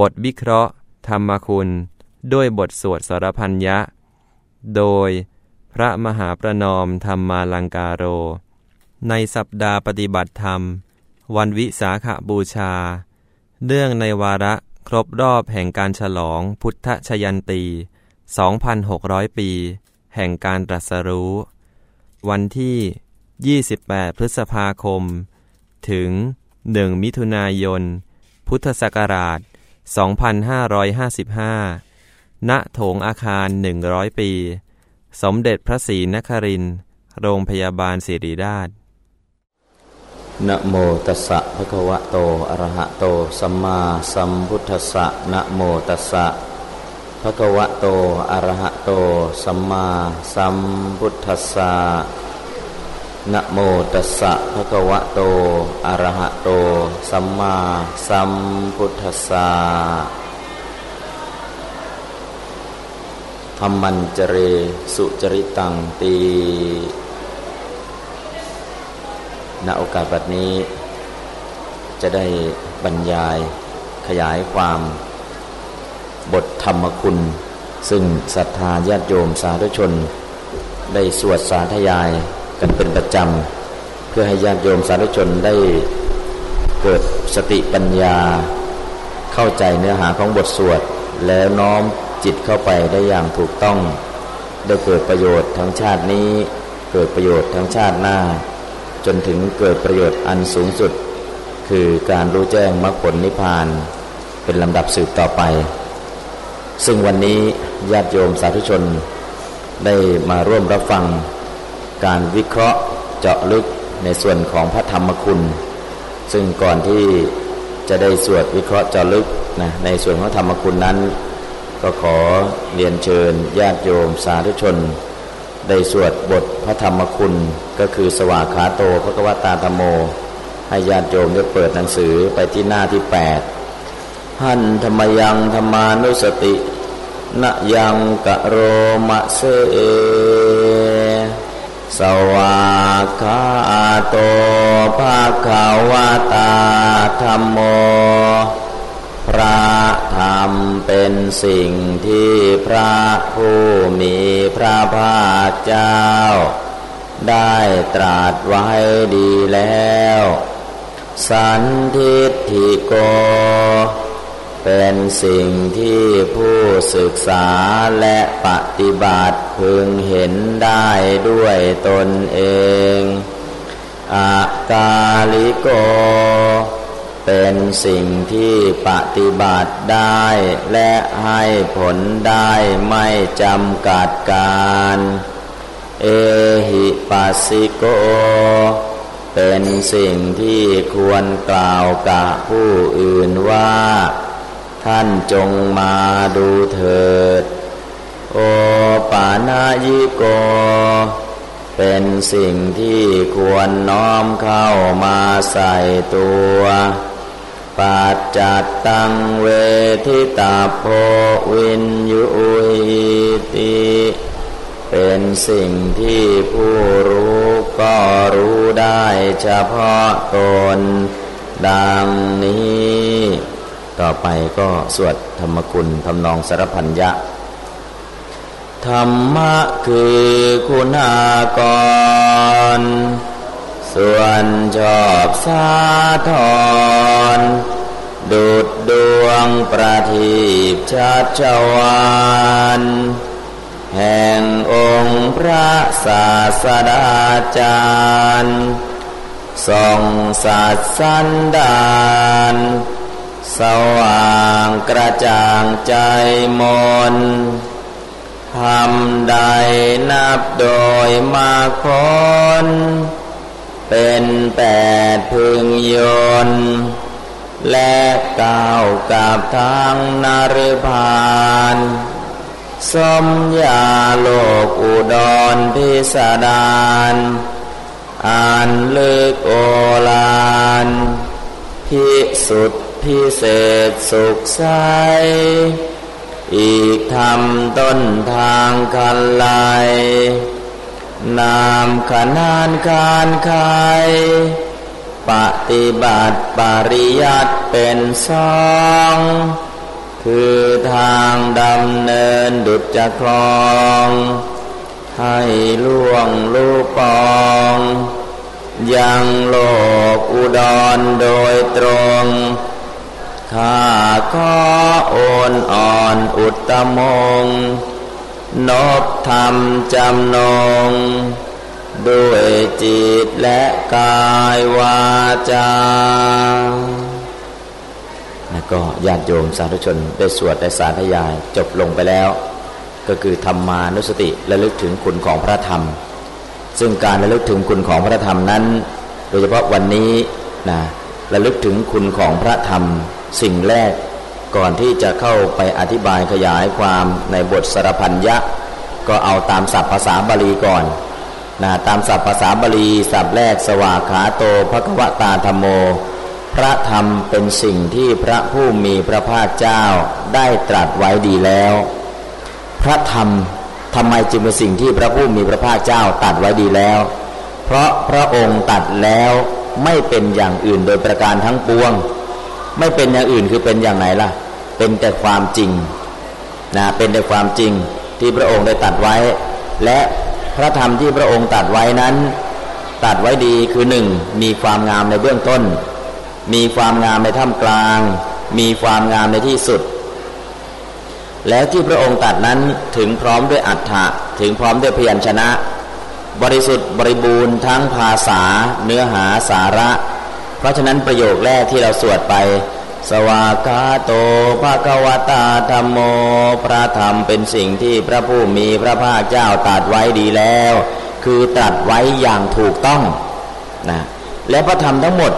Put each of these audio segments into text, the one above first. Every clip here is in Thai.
บทวิเคราะห์ ธรรมคุณ ด้วยบทสวดสารพัญญะโดยพระมหาประนอมธรรมาลังการโร ในสัปดาห์ปฏิบัติธรรม วันวิสาขบูชา เนื่องในวาระครบรอบแห่งการฉลองพุทธชยันตี 2,600 ปี แห่งการตรัสรู้ วันที่ 28 พฤษภาคม ถึง 1 มิถุนายน พุทธศักราช 2555 ณ โถงอาคาร 100 ปี สมเด็จพระศรีนครินทร์ โรงพยาบาลศิริราชนะโมตัสสะภะคะวะโต อะระหะโต สัมมาสัมพุทธัสสะนะโมตัสสะภะคะวะโต อะระหะโต สัมมาสัมพุทธัสสะ นะโมตัสสะภะคะวะโต อะระหะโต สัมมาสัมพุทธัสสะธรรมันจเร สุจริตังตี ณ โอกาสแบบนี้ จะได้บรรยายขยายความ บทธรรมคุณ ซึ่งศรัทธาญาติโยมสาธุชน ได้สวดสาธยาย กันเป็นประจำ เพื่อให้ญาติโยมสาธุชนได้เกิดสติปัญญา เข้าใจเนื้อหาของบทสวด แล้วน้อมจิตเข้าไปได้อย่างถูกต้อง ได้เกิดประโยชน์ทั้งชาตินี้ เกิดประโยชน์ทั้งชาติหน้า จนถึงเกิดประโยชน์อันสูงสุด คือการรู้แจ้งมรรคผลนิพพาน เป็นลำดับสืบต่อไป ซึ่งวันนี้ญาติโยมสาธุชนได้มาร่วมรับฟัง การวิเคราะห์เจาะลึกในส่วนของพระธรรมคุณ ซึ่งก่อนที่จะได้สวดวิเคราะห์เจาะลึกนะในส่วนของธรรมคุณนั้น ก็ขอเรียนเชิญญาติโยมสาธุชน ได้สวดบทพระธรรมคุณก็คือสวากขาโตพระกวตาธรรมโม ให้ญาติโยมได้เปิดหนังสือไปที่หน้าที่แปดหันธรรมยังธรรมานุสตินยังกะโรมะเสเอ สวากขาโตภาคาวตาธรรมโม พระธรรมเป็นสิ่งที่พระผู้มีพระภาคเจ้า ได้ตรัสไว้ดีแล้ว สันทิฏฐิโก เป็นสิ่งที่ผู้ศึกษาและปฏิบัติพึงเห็นได้ด้วยตนเองอากาลิโก เป็นสิ่งที่ปฏิบัติได้และให้ผลได้ไม่จำกัดการ เอหิปัสสิโก เป็นสิ่งที่ควรกล่าวกับผู้อื่นว่า ท่านจงมาดูเถิด โอปานายิโก เป็นสิ่งที่ควรน้อมเข้ามาใส่ตัวปัจจัตตังเวทิตาโพวินยุหิติเป็นสิ่งที่ผู้รู้ก็รู้ได้เฉพาะตนดังนี้ ต่อไปก็สวดธรรมคุณทำนองสารพันยะ ธรรมะคือคุณากร ส่วนชอบสาธรดุดดวงประทีปชัชวานแห่งองค์พระศาสดาจารย์ทรงสัตย์สันดาน สว่างกระจ่างใจมนทำใดนับโดยมาคนเป็นแปดพึงยนและก้าวกับทางนารพานสมยาโลกอุดรพิสดารอ่านลึกโอลานพิสุด พิเศษสุขใส อีกทำต้นทางคันไลนามขนานคานคายปฏิบัติปริยัติเป็นสอง คือทางดำเนินดุจจะคลอง ให้ล่วงลูกปอง ยังโลกอุดรโดยตรง ข้าขอโอนอ่อนอุตมง นบธรรมจำนง ด้วยจิตและกายวาจาแล้วก็ญาติโยมสาธุชนได้สวดได้สาธยายจบลงไปแล้ว ก็คือธรรมานุสติระลึกถึงคุณของพระธรรม ซึ่งการระลึกถึงคุณของพระธรรมนั้น โดยเฉพาะวันนี้นะระลึกถึงคุณของพระธรรม สิ่งแรกก่อนที่จะเข้าไปอธิบายขยายความในบทสรพัญญะ ก็เอาตามศัพท์ภาษาบาลีก่อนนะตามศัพท์ภาษาบาลีศัพท์แรกสวากขาโตภควตาธรรมโม พระธรรมเป็นสิ่งที่พระผู้มีพระภาคเจ้าได้ตรัสไว้ดีแล้ว พระธรรมทำไมจึงเป็นสิ่งที่พระผู้มีพระภาคเจ้าตรัสไว้ดีแล้ว เพราะพระองค์ตัดแล้วไม่เป็นอย่างอื่นโดยประการทั้งปวง ไม่เป็นอย่างอื่นคือเป็นอย่างไหนล่ะ เป็นแต่ความจริงนะเป็นแต่ความจริงที่พระองค์ได้ตัดไว้ และพระธรรมที่พระองค์ตัดไว้นั้น ตัดไว้ดีคือหนึ่งมีความงามในเบื้องต้น มีความงามในท่ามกลาง มีความงามในที่สุด แล้วที่พระองค์ตัดนั้นถึงพร้อมด้วยอัฏฐะถึงพร้อมด้วยพยัญชนะ บริสุทธิ์บริบูรณ์ทั้งภาษา เนื้อหาสาระ เพราะฉะนั้นประโยคแรกที่เราสวดไป สวากาโตภะกวตาธรรมโม พระธรรมเป็นสิ่งที่พระผู้มีพระภาคเจ้าตัดไว้ดีแล้ว คือตัดไว้อย่างถูกต้องนะและพระธรรมทั้งหมด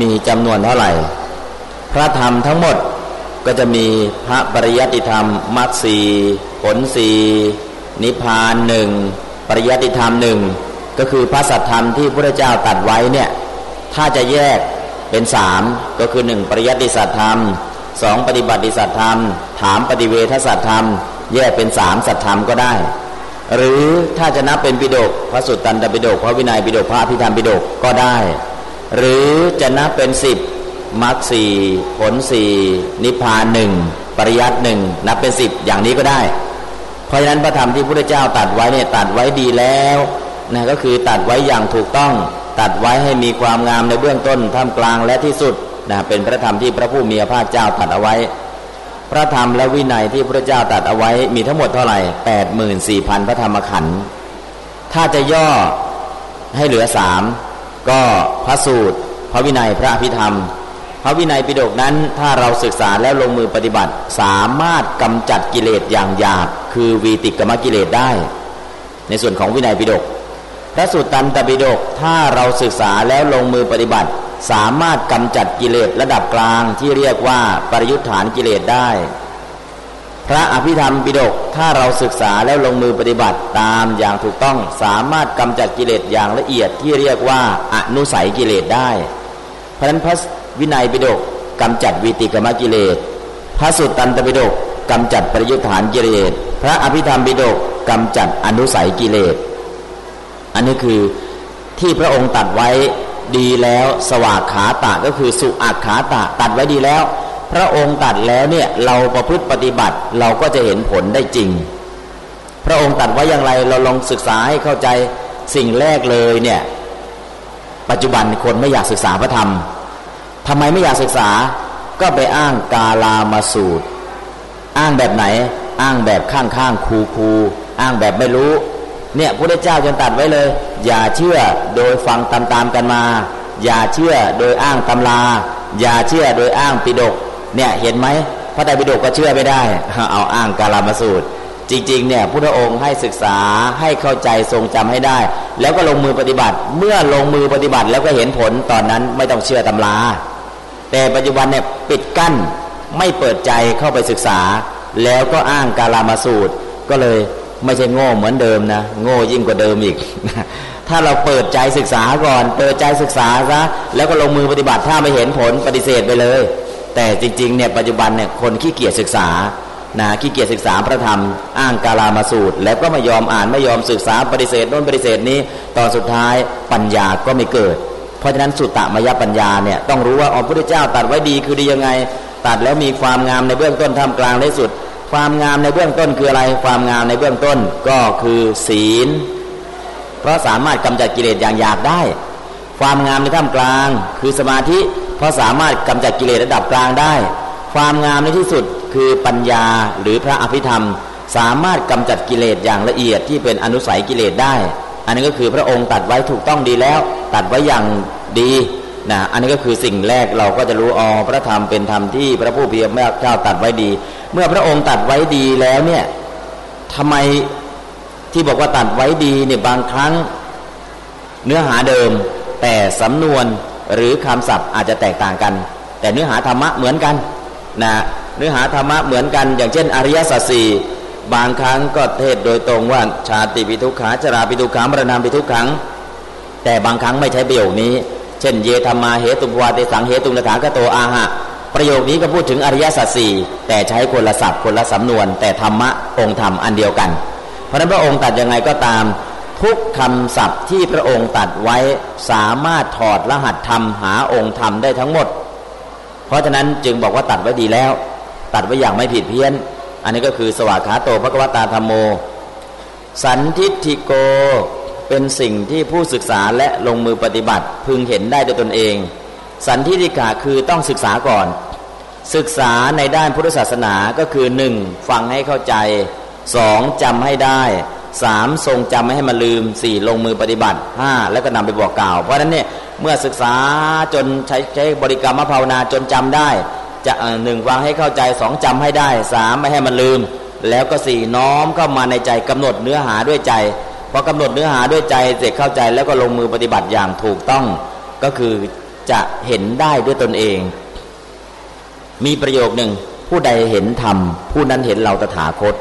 มีจำนวนเท่าไหร่ พระธรรมทั้งหมดก็จะมีพระปริยัติธรรมมรรสีผลสีนิพพานหนึ่งปริยัติธรรมหนึ่งก็คือพระสัทธรรมที่พระเจ้าตัดไว้เนี่ย ถ้าจะแยกเป็นสามก็คือหนึ่งปริยัติสัตธรรมสองปฏิบัติสัตธรรม ถามปฏิเวทสัตธรรม แยกเป็นสามสัตธรรมก็ได้ หรือถ้าจะนับเป็นปิฎกพระสุตตันตปิฎกพระวินัยปิฎกพระพิธรรมปิฎกก็ได้ หรือจะนับเป็นสิบมรรคสี่ผลสี่นิพพานหนึ่งปริยัติหนึ่งนับเป็นสิบอย่างนี้ก็ได้ เพราะฉะนั้นพระธรรมที่พระเจ้าตัดไว้เนี่ยตัดไว้ดีแล้วนะก็คือตัดไว้อย่างถูกต้อง ตัดไว้ให้มีความงามในเบื้องต้นท่ามกลางและที่สุดนะเป็นพระธรรมที่พระผู้มีพระภาคเจ้าตัดเอาไว้ พระธรรมและวินัยที่พระเจ้าตัดเอาไว้มีทั้งหมดเท่าไหร่แปดหมื่นสี่พันพระธรรมขันธ์ถ้าจะย่อให้เหลือสามก็พระสูตร พระวินัยพระพิธรรม พระวินัยปิฎกนั้นถ้าเราศึกษาแล้วลงมือปฏิบัติ สามารถกำจัดกิเลสอย่างหยาบคือวีติกรรมกิเลสได้ ในส่วนของวินัยปิฎก พระสุตตันตปิฎกถ้าเราศึกษาแล้วลงมือปฏิบัติ สามารถกำจัดกิเลสระดับกลางที่เรียกว่าปริยุทธานกิเลสได้ พระอภิธรรมปิฎกถ้าเราศึกษาแล้วลงมือปฏิบัติตามอย่างถูกต้องสามารถกำจัดกิเลสอย่างละเอียดที่เรียกว่าอนุสัยกิเลสได้ เพราะนั้นพระวินัยปิฎกกำจัดวิติกรรมกิเลส พระสุตตันตปิฎกกำจัดปริยุทธานกิเลส พระอภิธรรมปิฎกกำจัดอนุสัยกิเลส อันนี้คือที่พระองค์ตัดไว้ดีแล้วสวากขาตะก็คือสุอักขาตะตัดไว้ดีแล้ว พระองค์ตัดแล้วเนี่ยเราประพฤติปฏิบัติเราก็จะเห็นผลได้จริง พระองค์ตัดไว้อย่างไรเราลองศึกษาให้เข้าใจสิ่งแรกเลยเนี่ยปัจจุบันคนไม่อยากศึกษาพระธรรมทำไมไม่อยากศึกษาก็ไปอ้างกาลามาสูตร อ้างแบบไหน อ้างแบบข้างข้างคูคูอ้างแบบไม่รู้ เนี่ยพระเจ้าจนตัดไว้เลย อย่าเชื่อโดยฟังตามๆกันมา อย่าเชื่อโดยอ้างตำรา อย่าเชื่อโดยอ้างปิดกเนี่ยเห็นไหมพระไตรปิฎกก็เชื่อไม่ได้ เอาอ้างกาลามาสูตร จริงๆเนี่ยพุทธองค์ให้ศึกษาให้เข้าใจทรงจำให้ได้ แล้วก็ลงมือปฏิบัติ เมื่อลงมือปฏิบัติแล้วก็เห็นผลตอนนั้นไม่ต้องเชื่อตำรา แต่ปัจจุบันเนี่ยปิดกั้นไม่เปิดใจเข้าไปศึกษา แล้วก็อ้างกาลามาสูตร ก็เลย ไม่ใช่โง่เหมือนเดิมนะ โง่ยิ่งกว่าเดิมอีก ถ้าเราเปิดใจศึกษาก่อน เปิดใจศึกษาซะแล้วก็ลงมือปฏิบัติถ้าไม่เห็นผลปฏิเสธไปเลย แต่จริงๆเนี่ยปัจจุบันเนี่ยคนขี้เกียจศึกษานะขี้เกียจศึกษาพระธรรม อ้างกาลามาสูตร แล้วก็ไม่ยอมอ่านไม่ยอมศึกษาปฏิเสธโน้นปฏิเสธนี้ ตอนสุดท้ายปัญญาก็ไม่เกิด เพราะฉะนั้นสุตตมยปัญญาเนี่ยต้องรู้ว่าอ๋อพระพุทธเจ้าตัดไว้ดีคือดียังไง ตัดแล้วมีความงามในเบื้องต้นท่ามกลางในสุด ความงามในเบื้องต้นคืออะไร ความงามในเบื้องต้นก็คือศีล เพราะสามารถกำจัดกิเลสอย่างหยาบได้ ความงามในท่ามกลาง คือสมาธิ เพราะสามารถกำจัดกิเลสระดับกลางได้ ความงามในที่สุดคือปัญญาหรือพระอภิธรรม สามารถกำจัดกิเลสอย่างละเอียดที่เป็นอนุสัยกิเลสได้ อันนี้ก็คือพระองค์ตัดไว้ถูกต้องดีแล้ว ตัดไว้อย่างดี นะอันนี้ก็คือสิ่งแรกเราก็จะรู้อ๋อพระธรรมเป็นธรรมที่พระผู้เพียรเจ้าตัดไว้ดี เมื่อพระองค์ตัดไว้ดีแล้วเนี่ยทำไมที่บอกว่าตัดไว้ดีเนี่ยบางครั้งเนื้อหาเดิม แต่สำนวนหรือคำศัพท์อาจจะแตกต่างกัน แต่เนื้อหาธรรมะเหมือนกันนะเนื้อหาธรรมะเหมือนกัน อย่างเช่น อริยสัจสี่บางครั้งก็เทศโดยตรงว่าชาติปิทุขาชราปิทุขามรณาปิทุขัง แต่บางครั้งไม่ใช้ประโยคนี้ เช่น เยธรรมาเหตุปวาเตสังเหตุนถากโตอาหะ ประโยคนี้ก็พูดถึงอริยสัจสี่แต่ใช้คนละศัพท์คนละสำนวน แต่ธรรมะองค์ธรรมอันเดียวกัน เพราะนั้นพระองค์ตัดยังไงก็ตาม ทุกคำศัพท์ที่พระองค์ตัดไว้สามารถถอดรหัสธรรมหาองค์ธรรมได้ทั้งหมด เพราะฉะนั้นจึงบอกว่าตัดไว้ดีแล้ว ตัดไว้อย่างไม่ผิดเพี้ยน อันนี้ก็คือสวากขาโตพระกวตาธรรมโม สันทิฐิโก เป็นสิ่งที่ผู้ศึกษาและลงมือปฏิบัติ พึงเห็นได้ด้วยตนเอง สันทิฏฐิกาคือต้องศึกษาก่อน ศึกษาในด้านพุทธศาสนาก็คือหนึ่งฟังให้เข้าใจสองจำให้ได้สามทรงจำไม่ให้มาลืมสี่ลงมือปฏิบัติห้าแล้วก็นำไปบอกกล่าว เพราะฉะนั้นเนี่ยเมื่อศึกษาจนใช้ใช้บริกรรมภาวนาจนจำได้จะหนึ่งฟังให้เข้าใจสองจำให้ได้สามไม่ให้มันลืม แล้วก็สี่น้อมเข้ามาในใจกำหนดเนื้อหาด้วยใจ พอกำหนดเนื้อหาด้วยใจเสร็จเข้าใจแล้วก็ลงมือปฏิบัติอย่างถูกต้องก็คือจะเห็นได้ด้วยตนเอง มีประโยคหนึ่งผู้ใดเห็นธรรมผู้นั้นเห็นเราตถาคต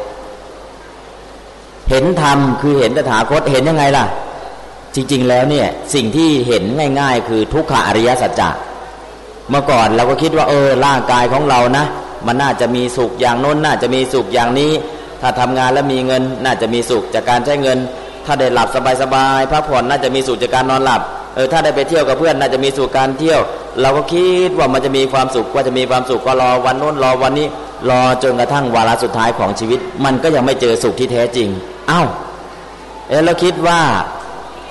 เห็นธรรมคือเห็นตถาคตเห็นยังไงล่ะ จริง ๆ แล้วเนี่ยสิ่งที่เห็นง่าย ๆ คือทุกขอริยสัจจะเมื่อก่อนเราก็คิดว่า เออร่างกายของเรานะ มันน่าจะมีสุขอย่างโน้นน่าจะมีสุขอย่างนี้ ถ้าทำงานแล้วมีเงิน น่าจะมีสุขจากการใช้เงิน ถ้าได้หลับสบายๆพักผ่อนน่าจะมีสูตรจากการนอนหลับเออถ้าได้ไปเที่ยวกับเพื่อนน่าจะมีสูตรการเที่ยว เราก็คิดว่ามันจะมีความสุขว่าจะมีความสุขก็รอวันโน้นรอวันนี้ รอจนกระทั่งวาระสุดท้ายของชีวิต มันก็ยังไม่เจอสุขที่แท้จริงอ้าวเออเราคิดว่า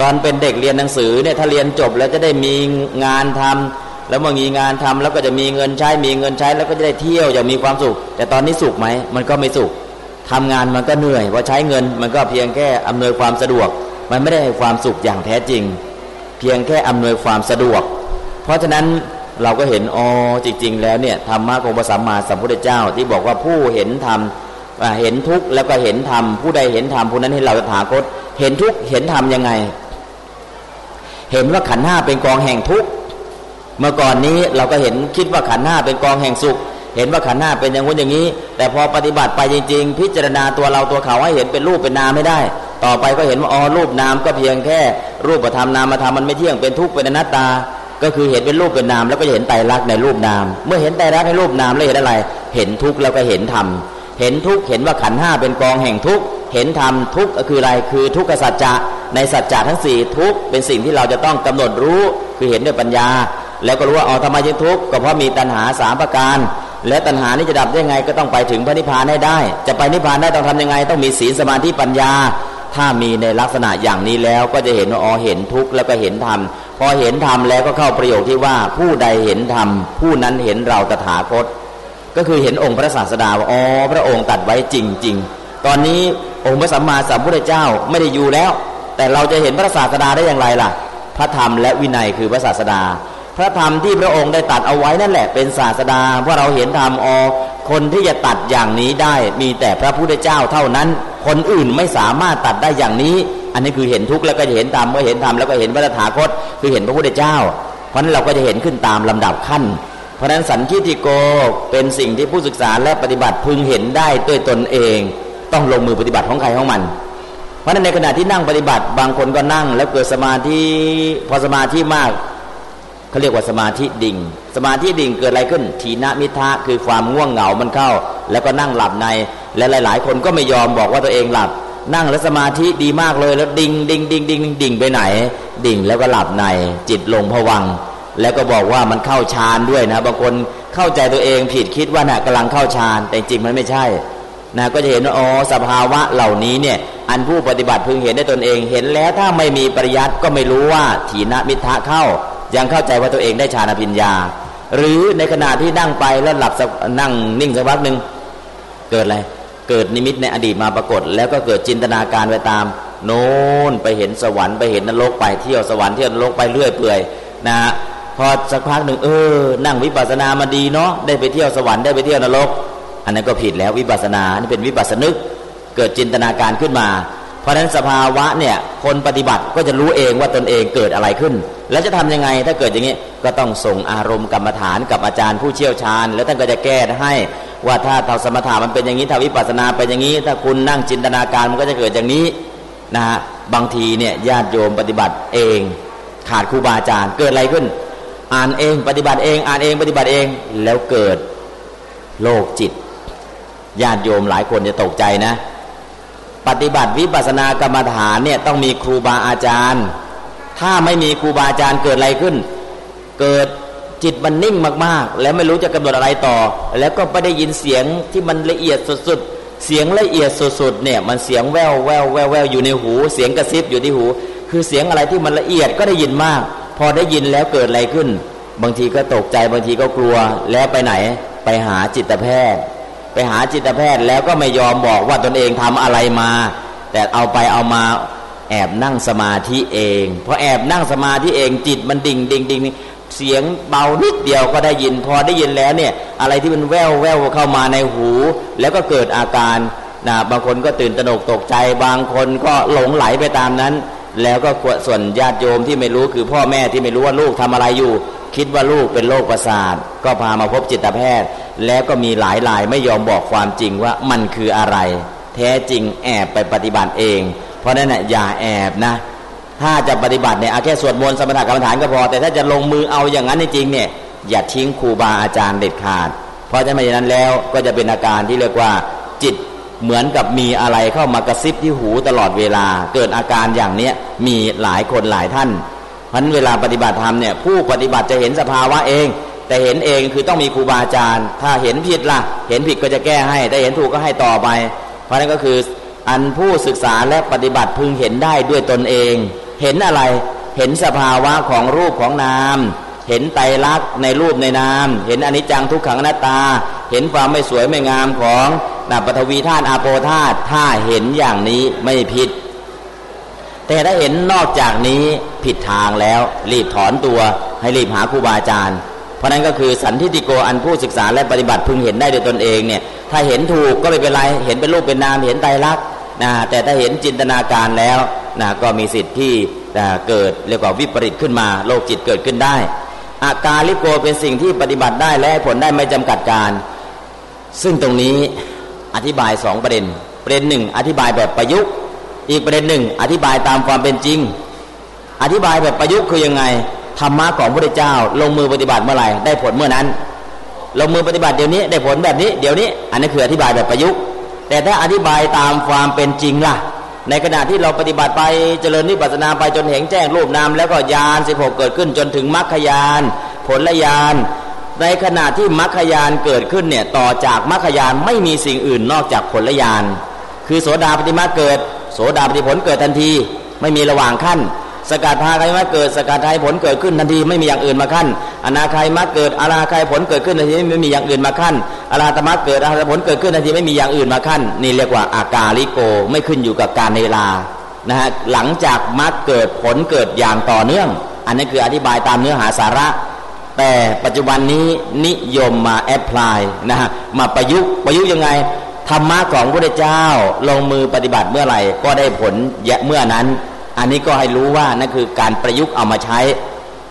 ตอนเป็นเด็กเรียนหนังสือเนี่ยถ้าเรียนจบแล้วจะได้มีงานทำแล้วเมื่อมีงานทำแล้วก็จะมีเงินใช้มีเงินใช้แล้วก็จะได้เที่ยวอย่างมีความสุข แต่ตอนนี้สุขไหมมันก็ไม่สุข ทำงานมันก็เหนื่อยพอใช้เงินมันก็เพียงแค่อำนวยความสะดวก มันไม่ได้ให้ความสุขอย่างแท้จริง เพียงแค่อำนวยความสะดวก เพราะฉะนั้นเราก็เห็นอ๋อจริง ๆ แล้วเนี่ยธรรมะของพระสัมมาสัมพุทธเจ้าที่บอกว่าผู้เห็นธรรมเห็นทุกข์แล้วก็เห็นธรรมผู้ใดเห็นธรรมผู้นั้นเห็นเราถาคต เห็นทุกข์เห็นธรรมยังไง เห็นว่าขันห้าเป็นกองแห่งทุกข์เมื่อก่อนนี้เราก็เห็นคิดว่าขันห้าเป็นกองแห่งสุข เห็นว่าขันห้าเป็นอย่างนู้นอย่างนี้ แต่พอปฏิบัติไปจริง ๆ พิจารณาตัวเราตัวเขาให้เห็นเป็นรูปเป็นนามไม่ได้ ต่อไปก็เห็นว่าอ๋อรูปนามก็เพียงแค่ รูปธรรมนามธรรมมันไม่เที่ยงเป็นทุกข์เป็นอนัตตา ก็คือเห็นเป็นรูปเป็นนามแล้วก็เห็นไตรลักษณ์ในรูปนาม เมื่อเห็นไตรลักษณ์ในรูปนามแล้วเห็นอะไร เห็นทุกข์แล้วก็เห็นธรรมเห็นทุกข์เห็นว่าขันห้าเป็นกองแห่งทุกข์เห็นธรรมทุกข์ก็คืออะไรคือทุกขสัจจะในสัจจะทั้งสี่ทุกข์เป็นสิ่งที่เราจะต้องกำหนดรู้คือเห็นด้วยปัญญา แล้วก็รู้ว่าอ๋อทำไมจึงทุกข์ก็เพราะมีตัณหาสามประการ และตัณหานี้จะดับได้ไงก็ต้องไปถึงพระนิพพานให้ได้ จะไปนิพพานได้ต้องทํำยังไง ต้องมีศีลสมาธิปัญญา ถ้ามีในลักษณะอย่างนี้แล้วก็จะเห็นว่าอ๋อเห็นทุกข์แล้วก็เห็นธรรมพอเห็นธรรมแล้วก็เข้าประโยคที่ว่าผู้ใดเห็นธรรมผู้นั้นเห็นเราตถาคต ก็คือเห็นองค์พระศาสดาว่าอ๋อพระองค์ตัดไว้จริง ๆ ตอนนี้องค์พระสัมมาสัมพุทธเจ้าไม่ได้อยู่แล้ว แต่เราจะเห็นพระศาสดาได้อย่างไรล่ะ พระธรรมและวินัยคือพระศาสดา พระธรรมที่พระองค์ได้ตัดเอาไว้นั่นแหละเป็นศาสดาเพราะเราเห็นธรรมอคนที่จะตัดอย่างนี้ได้มีแต่พระพุทธเจ้าเท่านั้น คนอื่นไม่สามารถตัดได้อย่างนี้ อันนี้คือเห็นทุกข์แล้วก็จะเห็นธรรมเมื่อเห็นธรรมแล้วก็เห็นพระถาคต คือเห็นพระพุทธเจ้า เพราะนั้นเราก็จะเห็นขึ้นตามลำดับขั้น เพราะนั้นสันคิติโกเป็นสิ่งที่ผู้ศึกษาและปฏิบัติพึงเห็นได้ด้วยตนเอง ต้องลงมือปฏิบัติของใครของมันเพราะนั้นในขณะที่นั่งปฏิบัติ บางคนก็นั่งแล้วเกิดสมาธิพอสมาธิมาก เขาเรียกว่าสมาธิดิ่ง สมาธิดิ่งเกิดอะไรขึ้น ทีนมิทะคือความง่วงเหงามันเข้า แล้วก็นั่งหลับใน และหลาย ๆ คนก็ไม่ยอมบอกว่าตัวเองหลับ นั่งแล้วสมาธิดีมากเลย แล้วดิ่งดิ่งดิ่งดิ่งดิ่งไปไหน ดิ่งแล้วก็หลับในจิตลงผวัง แล้วก็บอกว่ามันเข้าฌานด้วยนะบางคนเข้าใจตัวเองผิดคิดว่าน่ะกำลังเข้าฌานแต่จริงมันไม่ใช่นะก็จะเห็นว่าอ๋อสภาวะเหล่านี้เนี่ยอันผู้ปฏิบัติพึงเห็นได้ตนเองเห็นแล้วถ้าไม่มีปริยัติก็ไม่รู้ว่าถีนมิทะเข้า ยังเข้าใจว่าตัวเองได้ฌานปัญญา หรือในขณะที่นั่งไปแล้วหลับนั่งนิ่งสักพักหนึ่งเกิดอะไรเกิดนิมิตในอดีตมาปรากฏ แล้วก็เกิดจินตนาการไปตาม โน้นไปเห็นสวรรค์ไปเห็นนรกไปเที่ยวสวรรค์เที่ยวนรกไปเรื่อยเปื่อยนะพอสักพักหนึ่งเออ นั่งวิปัสสนามาดีเนาะได้ไปเที่ยวสวรรค์ได้ไปเที่ยวนรก อันนั้นก็ผิดแล้ววิปัสสนานี่เป็นวิปัสสนึก เกิดจินตนาการขึ้นมา เพราะฉะนั้นสภาวะเนี่ยคนปฏิบัติก็จะรู้เองว่าตนเองเกิดอะไรขึ้น แล้วจะทำยังไงถ้าเกิดอย่างนี้ก็ต้องส่งอารมณ์กรรมฐานกับอาจารย์ผู้เชี่ยวชาญ แล้วท่านก็จะแก้ให้ว่าถ้าทาสมถะมันเป็นอย่างนี้ถ้าวิปัสสนาเป็นอย่างนี้ ถ้าคุณนั่งจินตนาการมันก็จะเกิดอย่างนี้นะฮะบางทีเนี่ยญาติโยมปฏิบัติเอง ขาดครูบาอาจารย์เกิดอะไรขึ้น อ่านเองปฏิบัติเอง อ่านเองปฏิบัติเองแล้วเกิดโรคจิตญาติโยมหลายคนจะตกใจนะ ปฏิบัติวิปัสสนากรรมฐานเนี่ยต้องมีครูบาอาจารย์ ถ้าไม่มีครูบาอาจารย์เกิดอะไรขึ้น เกิดจิตมันนิ่งมากๆ แล้วไม่รู้จะกำหนดอะไรต่อ แล้วก็ไปได้ยินเสียงที่มันละเอียดสุดๆ เสียงละเอียดสุดๆเนี่ยมันเสียงแววแววแววแววอยู่ในหู เสียงกระซิบอยู่ที่หู คือเสียงอะไรที่มันละเอียดก็ได้ยินมาก พอได้ยินแล้วเกิดอะไรขึ้น บางทีก็ตกใจบางทีก็กลัวแล้วไปไหนไปหาจิตแพทย์ ไปหาจิตแพทย์แล้วก็ไม่ยอมบอกว่าตนเองทำอะไรมา แต่เอาไปเอามาแอบนั่งสมาธิเองเพราะแอบนั่งสมาธิเองจิตมันดิ่งดิ่งดิ่งเสียงเบานิดเดียวก็ได้ยินพอได้ยินแล้วเนี่ยอะไรที่มันแววแววเข้ามาในหู แล้วก็เกิดอาการนะบางคนก็ตื่นตระหนกตกใจ บางคนก็หลงไหลไปตามนั้น แล้วก็ส่วนญาติโยมที่ไม่รู้คือพ่อแม่ที่ไม่รู้ว่าลูกทำอะไรอยู่ คิดว่าลูกเป็นโรคประสาท ก็พามาพบจิตแพทย์ แล้วก็มีหลายรายไม่ยอมบอกความจริงว่ามันคืออะไร แท้จริงแอบไปปฏิบัติเอง เพราะนั้นน่ะอย่าแอบนะ ถ้าจะปฏิบัติเนี่ยเอาแค่สวดมนต์สมถกรรมฐานก็พอ แต่ถ้าจะลงมือเอาอย่างนั้นจริงเนี่ยอย่าทิ้งครูบาอาจารย์เด็ดขาด เพราะฉะนั้นแล้วก็จะเป็นอาการที่เรียกว่าจิตเหมือนกับมีอะไรเข้ามากระซิบที่หูตลอดเวลา เกิดอาการอย่างเนี้ยมีหลายคนหลายท่าน พราะเวลาปฏิบัติธรรมเนี่ยผู้ปฏิบัติจะเห็นสภาวะเอง แต่เห็นเองคือต้องมีครูบาอาจารย์ ถ้าเห็นผิดละ่ะ เห็นผิดก็จะแก้ให้แต่เห็นถูกก็ให้ต่อไป เพราะนั้นก็คืออันผู้ศึกษาและปฏิบัติพึงเห็นได้ด้วยตนเอง เห็นอะไรเห็นสภาวะของรูปของนาม เห็นไตรลักษณ์ในรูปในนาม เห็นอนิจจังทุกขังอนัตตา เห็นความไม่สวยไม่งามของนับปฐวีธาตุอาโปธาตุถ้าเห็นอย่างนี้ไม่ผิด แต่ถ้าเห็นนอกจากนี้ผิดทางแล้ว รีบถอนตัวให้รีบหาครูบาอาจารย์ เพราะนั้นก็คือสันทิติโกอันผู้ศึกษาและปฏิบัติพึงเห็นได้โดยตนเองเนี่ยถ้าเห็นถูกก็ไม่เป็นไรเห็นเป็นรูปเป็นนามเห็นไตรลักษณ์นะแต่ถ้าเห็นจินตนาการแล้วนะก็มีสิทธิ์ที่จะเกิดเรียกว่าวิปริตขึ้นมาโลกจิตเกิดขึ้นได้อาการลิโกเป็นสิ่งที่ปฏิบัติได้และผลได้ไม่จำกัดการ ซึ่งตรงนี้อธิบายสองประเด็น ประเด็นหนึ่งอธิบายแบบประยุกต์ อีกประเด็นหนึ่ง อธิบายตามความเป็นจริง อธิบายแบบประยุกต์คือยังไงธรรมะของพระเจ้า ลงมือปฏิบัติเมื่อไหร่ได้ผลเมื่อนั้น ลงมือปฏิบัติเดี๋ยวนี้ได้ผลแบบนี้ เดี๋ยวนี้ อันนี้คืออธิบายแบบประยุกต์ แต่ถ้าอธิบายตามความเป็นจริงล่ะ ในขณะที่เราปฏิบัติไปเจริญนิพพานไปจนเห็นแจ้งรูปนามแล้วก็ยานสิบหกเกิดขึ้นจนถึงมรรคยานผลยานในขณะที่มรรคยานเกิดขึ้นเนี่ยต่อจากมรรคยานไม่มีสิ่งอื่นนอกจากผลยานคือโสดาปฏิมาเกิด โสดาปฏิผลเกิดทันที ไม่มีระหว่างขั้น สกัดทาใครมาเกิดสกัดทายผลเกิดขึ้นทันทีไม่มีอย่างอื่นมาขั้น อนาคายมาเกิดอาราคายผลเกิดขึ้นทันทีไม่มีอย่างอื่นมาขั้นอาราตมะเกิดอาราผลเกิดขึ้นทันทีไม่มีอย่างอื่นมาขั้น นี่เรียกว่าอากาลิโกไม่ขึ้นอยู่กับการเวลานะฮะหลังจากมรรคเกิดผลเกิดอย่างต่อเนื่อง อันนี้คืออธิบายตามเนื้อหาสาระ แต่ปัจจุบันนี้นิยมมาแอพพลายนะฮะมาประยุกต์ประยุกต์ยังไง ธรรมะของพระเจ้าลงมือปฏิบัติเมื่อไหร่ ก็ได้ผลเมื่อนั้น อันนี้ก็ให้รู้ว่านั่นคือการประยุกต์เอามาใช้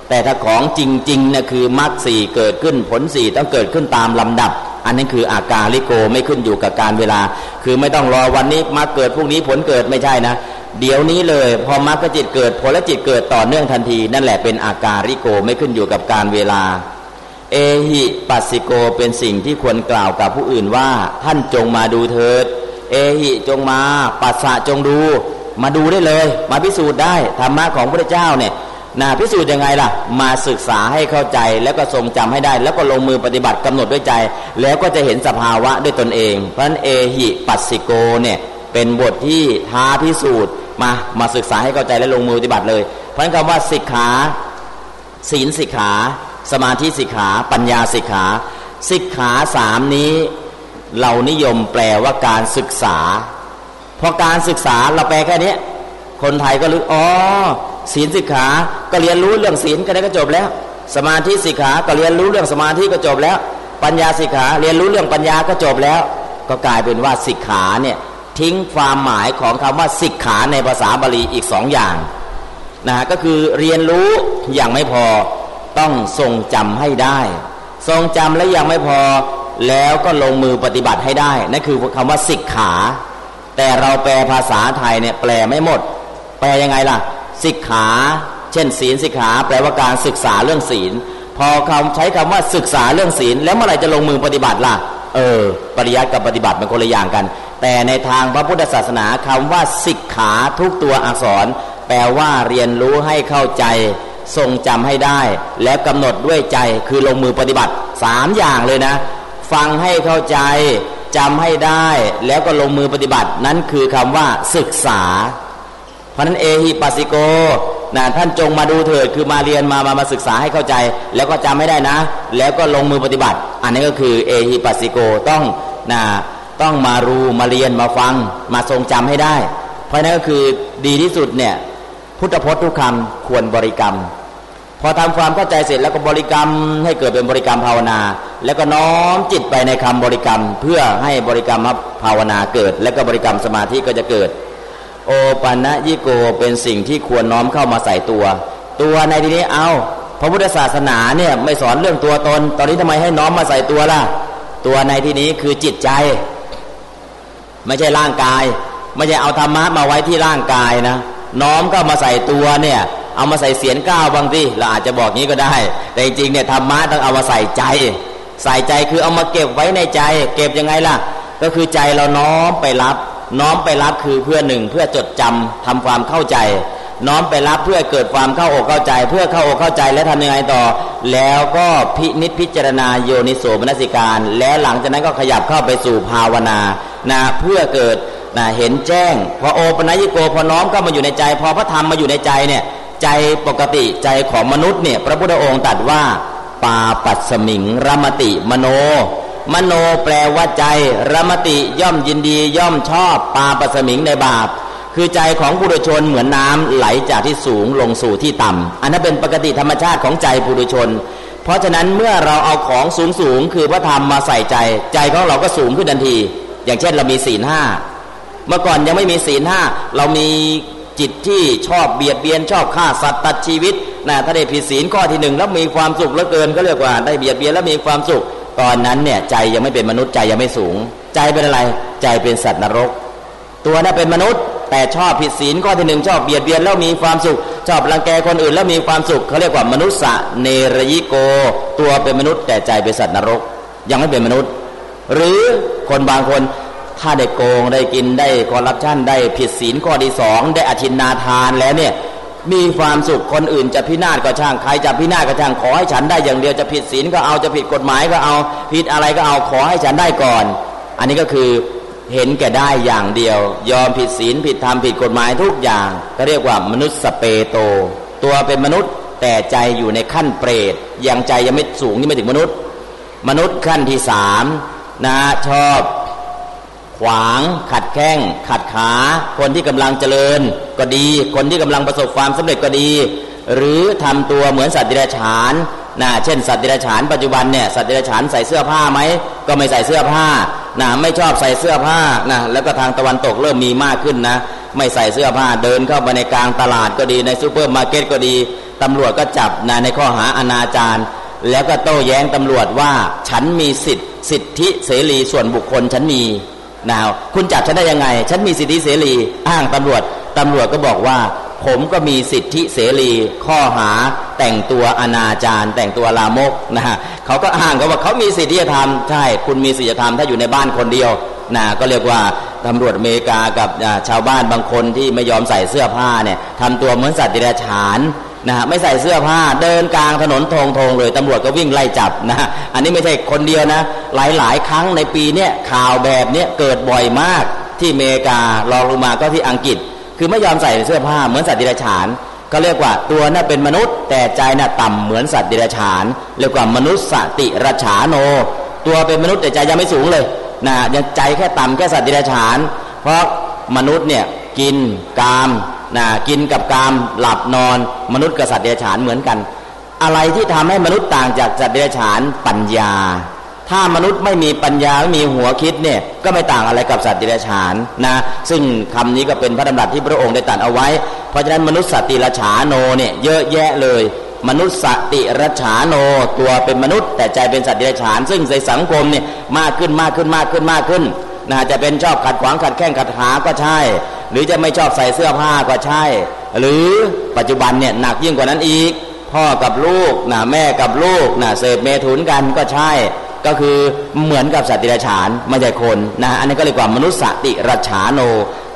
แต่ถ้าของจริงๆนะคือมรรคสี่เกิดขึ้นผลสี่ต้องเกิดขึ้นตามลำดับ อันนั้นคืออาการลิโกไม่ขึ้นอยู่กับการเวลา คือไม่ต้องรอวันนี้มรรคเกิดพรุ่งนี้ผลเกิดไม่ใช่นะเดี๋ยวนี้เลยพอมรรคจิตเกิดผลจิตเกิดต่อเนื่องทันที นั่นแหละเป็นอาการลิโกไม่ขึ้นอยู่กับการเวลา เอหิปัสสิโกเป็นสิ่งที่ควรกล่าวกับผู้อื่นว่า ท่านจงมาดูเถิด เอหิจงมาปัสสะจงดู มาดูได้เลย มาพิสูจน์ได้ธรรมะของพระเจ้าเนี่ยนะพิสูจน์ยังไงล่ะ มาศึกษาให้เข้าใจแล้วก็ทรงจำให้ได้ แล้วก็ลงมือปฏิบัติกำหนดด้วยใจ แล้วก็จะเห็นสภาวะด้วยตนเอง เพราะนั้นเอหิปัสสิโกเนี่ยเป็นบทที่ท้าพิสูจน์มามาศึกษาให้เข้าใจและลงมือปฏิบัติเลย เพราะฉะนั้นคำว่าสิกขาศีลสิกขา สมาธิสิกขาปัญญาสิกขาสิกขาสามนี้ เรานิยมแปลว่าการศึกษาพอการศึกษาเราแปลแค่นี้คนไทยก็รู้อ๋อศีลสิกขาก็เรียนรู้เรื่องศีลก็ได้ก็จบแล้ว สมาธิสิกขาก็เรียนรู้เรื่องสมาธิก็จบแล้ว ปัญญาสิกขาเรียนรู้เรื่องปัญญาก็จบแล้ว ก็กลายเป็นว่าสิกขาเนี่ยทิ้งความหมายของคำว่าสิกขาในภาษาบาลีอีกสองอย่างนะก็คือเรียนรู้อย่างไม่พอ ต้องทรงจำให้ได้ ทรงจำและยังไม่พอแล้วก็ลงมือปฏิบัติให้ได้นั่นคือคำว่าสิกขา แต่เราแปลภาษาไทยเนี่ยแปลไม่หมด แปลยังไงล่ะ สิกขา เช่น ศีลสิกขาแปลว่าการศึกษาเรื่องศีล พอคำใช้คำว่าศึกษาเรื่องศีล แล้วเมื่อไหร่จะลงมือปฏิบัติล่ะ เออ ปริยัติกับปฏิบัติเป็นคนละอย่างกัน แต่ในทางพระพุทธศาสนาคำว่าสิกขาทุกตัวอักษร แปลว่าเรียนรู้ให้เข้าใจ ทรงจำให้ได้ แล้วกำหนดด้วยใจคือลงมือปฏิบัติสามอย่างเลยนะ ฟังให้เข้าใจจำให้ได้แล้วก็ลงมือปฏิบัตินั้นคือคำว่าศึกษา เพราะนั้นเอหิปัสสิโกนะท่านจงมาดูเถิดคือมาเรียนมามามาศึกษาให้เข้าใจ แล้วก็จำไม่ได้นะ แล้วก็ลงมือปฏิบัติ อันนี้ก็คือเอหิปัสสิโกต้องนะต้องมารู้มาเรียนมาฟังมาทรงจำให้ได้ เพราะนั้นก็คือดีที่สุดเนี่ย พุทธพจน์ทุกคำควรบริกรรม พอทำความเข้าใจเสร็จแล้วก็บริกรรมให้เกิดเป็นบริกรรมภาวนา แล้วก็น้อมจิตไปในคำบริกรรม เพื่อให้บริกรรมภาวนาเกิด แล้วก็บริกรรมสมาธิก็จะเกิด โอปัญญิโกเป็นสิ่งที่ควรน้อมเข้ามาใส่ตัว ตัวในที่นี้เอาพระพุทธศาสนาเนี่ยไม่สอนเรื่องตัวตน ตอนนี้ทำไมให้น้อมมาใส่ตัวล่ะ ตัวในที่นี้คือจิตใจ ไม่ใช่ร่างกาย ไม่ใช่เอาธรรมะมาไว้ที่ร่างกายนะ น้อมก็มาใส่ตัวเนี่ย เอามาใส่เสียนก้าวบางที่เราอาจจะบอกงี้ก็ได้ แต่จริงเนี่ยธรรมะต้องเอามาใส่ใจ ใส่ใจคือเอามาเก็บไว้ในใจ เก็บยังไงล่ะ ก็คือใจเราน้อมไปรับ น้อมไปรับคือเพื่อหนึ่งเพื่อจดจำทำความเข้าใจ น้อมไปรับเพื่อเกิดความเข้าอกเข้าใจ เพื่อเข้าอกเข้าใจและทำยังไงต่อ แล้วก็พินิจพิจารณาโยนิโสมนสิการ และหลังจากนั้นก็ขยับเข้าไปสู่ภาวนานะเพื่อเกิด นะเห็นแจ้ง พอโอปนัญิโกพอน้อมเข้ามาอยู่ในใจ พอพระธรรมมาอยู่ในใจเนี่ยใจปกติใจของมนุษย์เนี่ยพระพุทธองค์ตรัสว่าปาปัสมิงรมติมโน มโนแปลว่าใจรมติย่อมยินดีย่อมชอบปาปัสมิงในบาป คือใจของบุรุชนเหมือนน้ำไหลจากที่สูงลงสู่ที่ต่ำอันนั้นเป็นปกติธรรมชาติของใจบุรุชน เพราะฉะนั้นเมื่อเราเอาของสูงสูงคือพระธรรมมาใส่ใจ ใจของเราก็สูงขึ้นทันที อย่างเช่นเรามีศีลห้า เมื่อก่อนยังไม่มีศีลห้าเรามีจิตที่ชอบเบียดเบียนชอบฆ่าสัตว์ตัดชีวิตนะถ้าได้ผิดศีลข้อที่หนึ่งแล้วมีความสุขเหลือเกินก็เรียกว่าได้เบียดเบียนแล้วมีความสุข ตอนนั้นเนี่ยใจยังไม่เป็นมนุษย์ใจยังไม่สูง ใจเป็นอะไรใจเป็นสัตว์นรก ตัวนั้นเป็นมนุษย์แต่ชอบผิดศีลข้อที่หนึ่งชอบเบียดเบียนแล้วมีความสุข ชอบรังแกคนอื่นแล้วมีความสุขเขาเรียกว่ามนุษย์สะเนรยิโก ตัวเป็นมนุษย์แต่ใจเป็นสัตว์นรก ยังไม่เป็นมนุษย์ หรือคนบางคน ถ้าได้โกงได้กินได้คอร์รัปชันได้ผิดศีลข้อที่สองได้อธินาทานแล้วเนี่ยมีความสุขคนอื่นจะพินาศก็ช่างใครจะพินาศก็ช่างขอให้ฉันได้อย่างเดียวจะผิดศีลก็เอาจะผิดกฎหมายก็เอาผิดอะไรก็เอาขอให้ฉันได้ก่อน อันนี้ก็คือเห็นแก่ได้อย่างเดียว ยอมผิดศีลผิดธรรมผิดกฎหมายทุกอย่าง ก็เรียกว่ามนุษย์สเปโต ตัวเป็นมนุษย์แต่ใจอยู่ในขั้นเปรตยังใจยังไม่สูงนี่ไม่ถึงมนุษย์ มนุษย์ขั้นที่สามนะชอบ ขวาง ขัดแข้ง ขัดขา คนที่กำลังเจริญก็ดี คนที่กำลังประสบความสำเร็จก็ดี หรือทำตัวเหมือนสัตว์ดิรัจฉานนะเช่นสัตว์ดิรัจฉานปัจจุบันเนี่ยสัตว์ดิรัจฉานใส่เสื้อผ้าไหมก็ไม่ใส่เสื้อผ้านะไม่ชอบใส่เสื้อผ้านะแล้วก็ทางตะวันตกเริ่มมีมากขึ้นนะไม่ใส่เสื้อผ้าเดินเข้าไปในกลางตลาดก็ดีในซูเปอร์มาร์เก็ตก็ดีตำรวจก็จับนะในข้อหาอนาจารแล้วก็โต้แย้งตำรวจว่าฉันมีสิทธิสิทธิเสรีส่วนบุคคลฉันมี นาวคุณจับฉันได้ยังไง ฉันมีสิทธิเสรี อ้างตำรวจตำรวจก็บอกว่า ผมก็มีสิทธิเสรี ข้อหาแต่งตัวอนาจารแต่งตัวลามกนะฮะเขาก็อ้างก็ว่าเขามีสิทธิธรรมใช่คุณมีสิทธิธรรมถ้าอยู่ในบ้านคนเดียวนะก็เรียกว่าตำรวจอเมริกากับชาวบ้านบางคนที่ไม่ยอมใส่เสื้อผ้าเนี่ยทำตัวเหมือนสัตว์ดิเรกชัน นะฮะไม่ใส่เสื้อผ้าเดินกลางถนนทงทงเลยตำรวจก็วิ่งไล่จับนะอันนี้ไม่ใช่คนเดียวนะ หลายๆครั้งในปีเนี้ยข่าวแบบเนี้ยเกิดบ่อยมากที่อเมริการองลงมาก็ที่อังกฤษ คือไม่ยอมใส่เสื้อผ้าเหมือนสัตว์ดิรัจฉานก็เรียกว่าตัวน่าเป็นมนุษย์ แต่ใจน่ะต่ำเหมือนสัตว์ดิรัจฉานเรียกว่ามนุษย์สติรฉาโน ตัวเป็นมนุษย์แต่ใจยังไม่สูงเลยนะยังใจแค่ต่ำแค่สัตว์ดิรัจฉาน เพราะมนุษย์เนี่ยกินกาม นะกินกับกามหลับนอนมนุษย์กับสัตว์เดรัจฉานเหมือนกัน อะไรที่ทำให้มนุษย์ต่างจากสัตว์เดรัจฉานปัญญา ถ้ามนุษย์ไม่มีปัญญาไม่มีหัวคิดเนี่ยก็ไม่ต่างอะไรกับสัตว์เดรัจฉานนะซึ่งคำนี้ก็เป็นพระดำรัสที่พระองค์ได้ตรัสเอาไว้ เพราะฉะนั้นมนุษย์สัตติรฉาโนเนี่ยเยอะแยะเลย มนุษย์สติรฉาโน ตัวเป็นมนุษย์ แต่ใจเป็นสัตว์เดรัจฉาน ซึ่งในสังคมเนี่ยมากขึ้นมากขึ้นมากขึ้นมากขึ้นนะจะเป็นชอบขัดขวางขัดแข้งขัดหาก็ใช่ หรือจะไม่ชอบใส่เสื้อผ้าก็ใช่ หรือปัจจุบันเนี่ยหนักยิ่งกว่านั้นอีก พ่อกับลูกนะแม่กับลูกนะเสพเมถุนกันก็ใช่ ก็คือเหมือนกับสัตว์ดิรัจฉานไม่ใช่คนนะอันนี้ก็เรียกว่ามนุษย์สติรัจฉาโน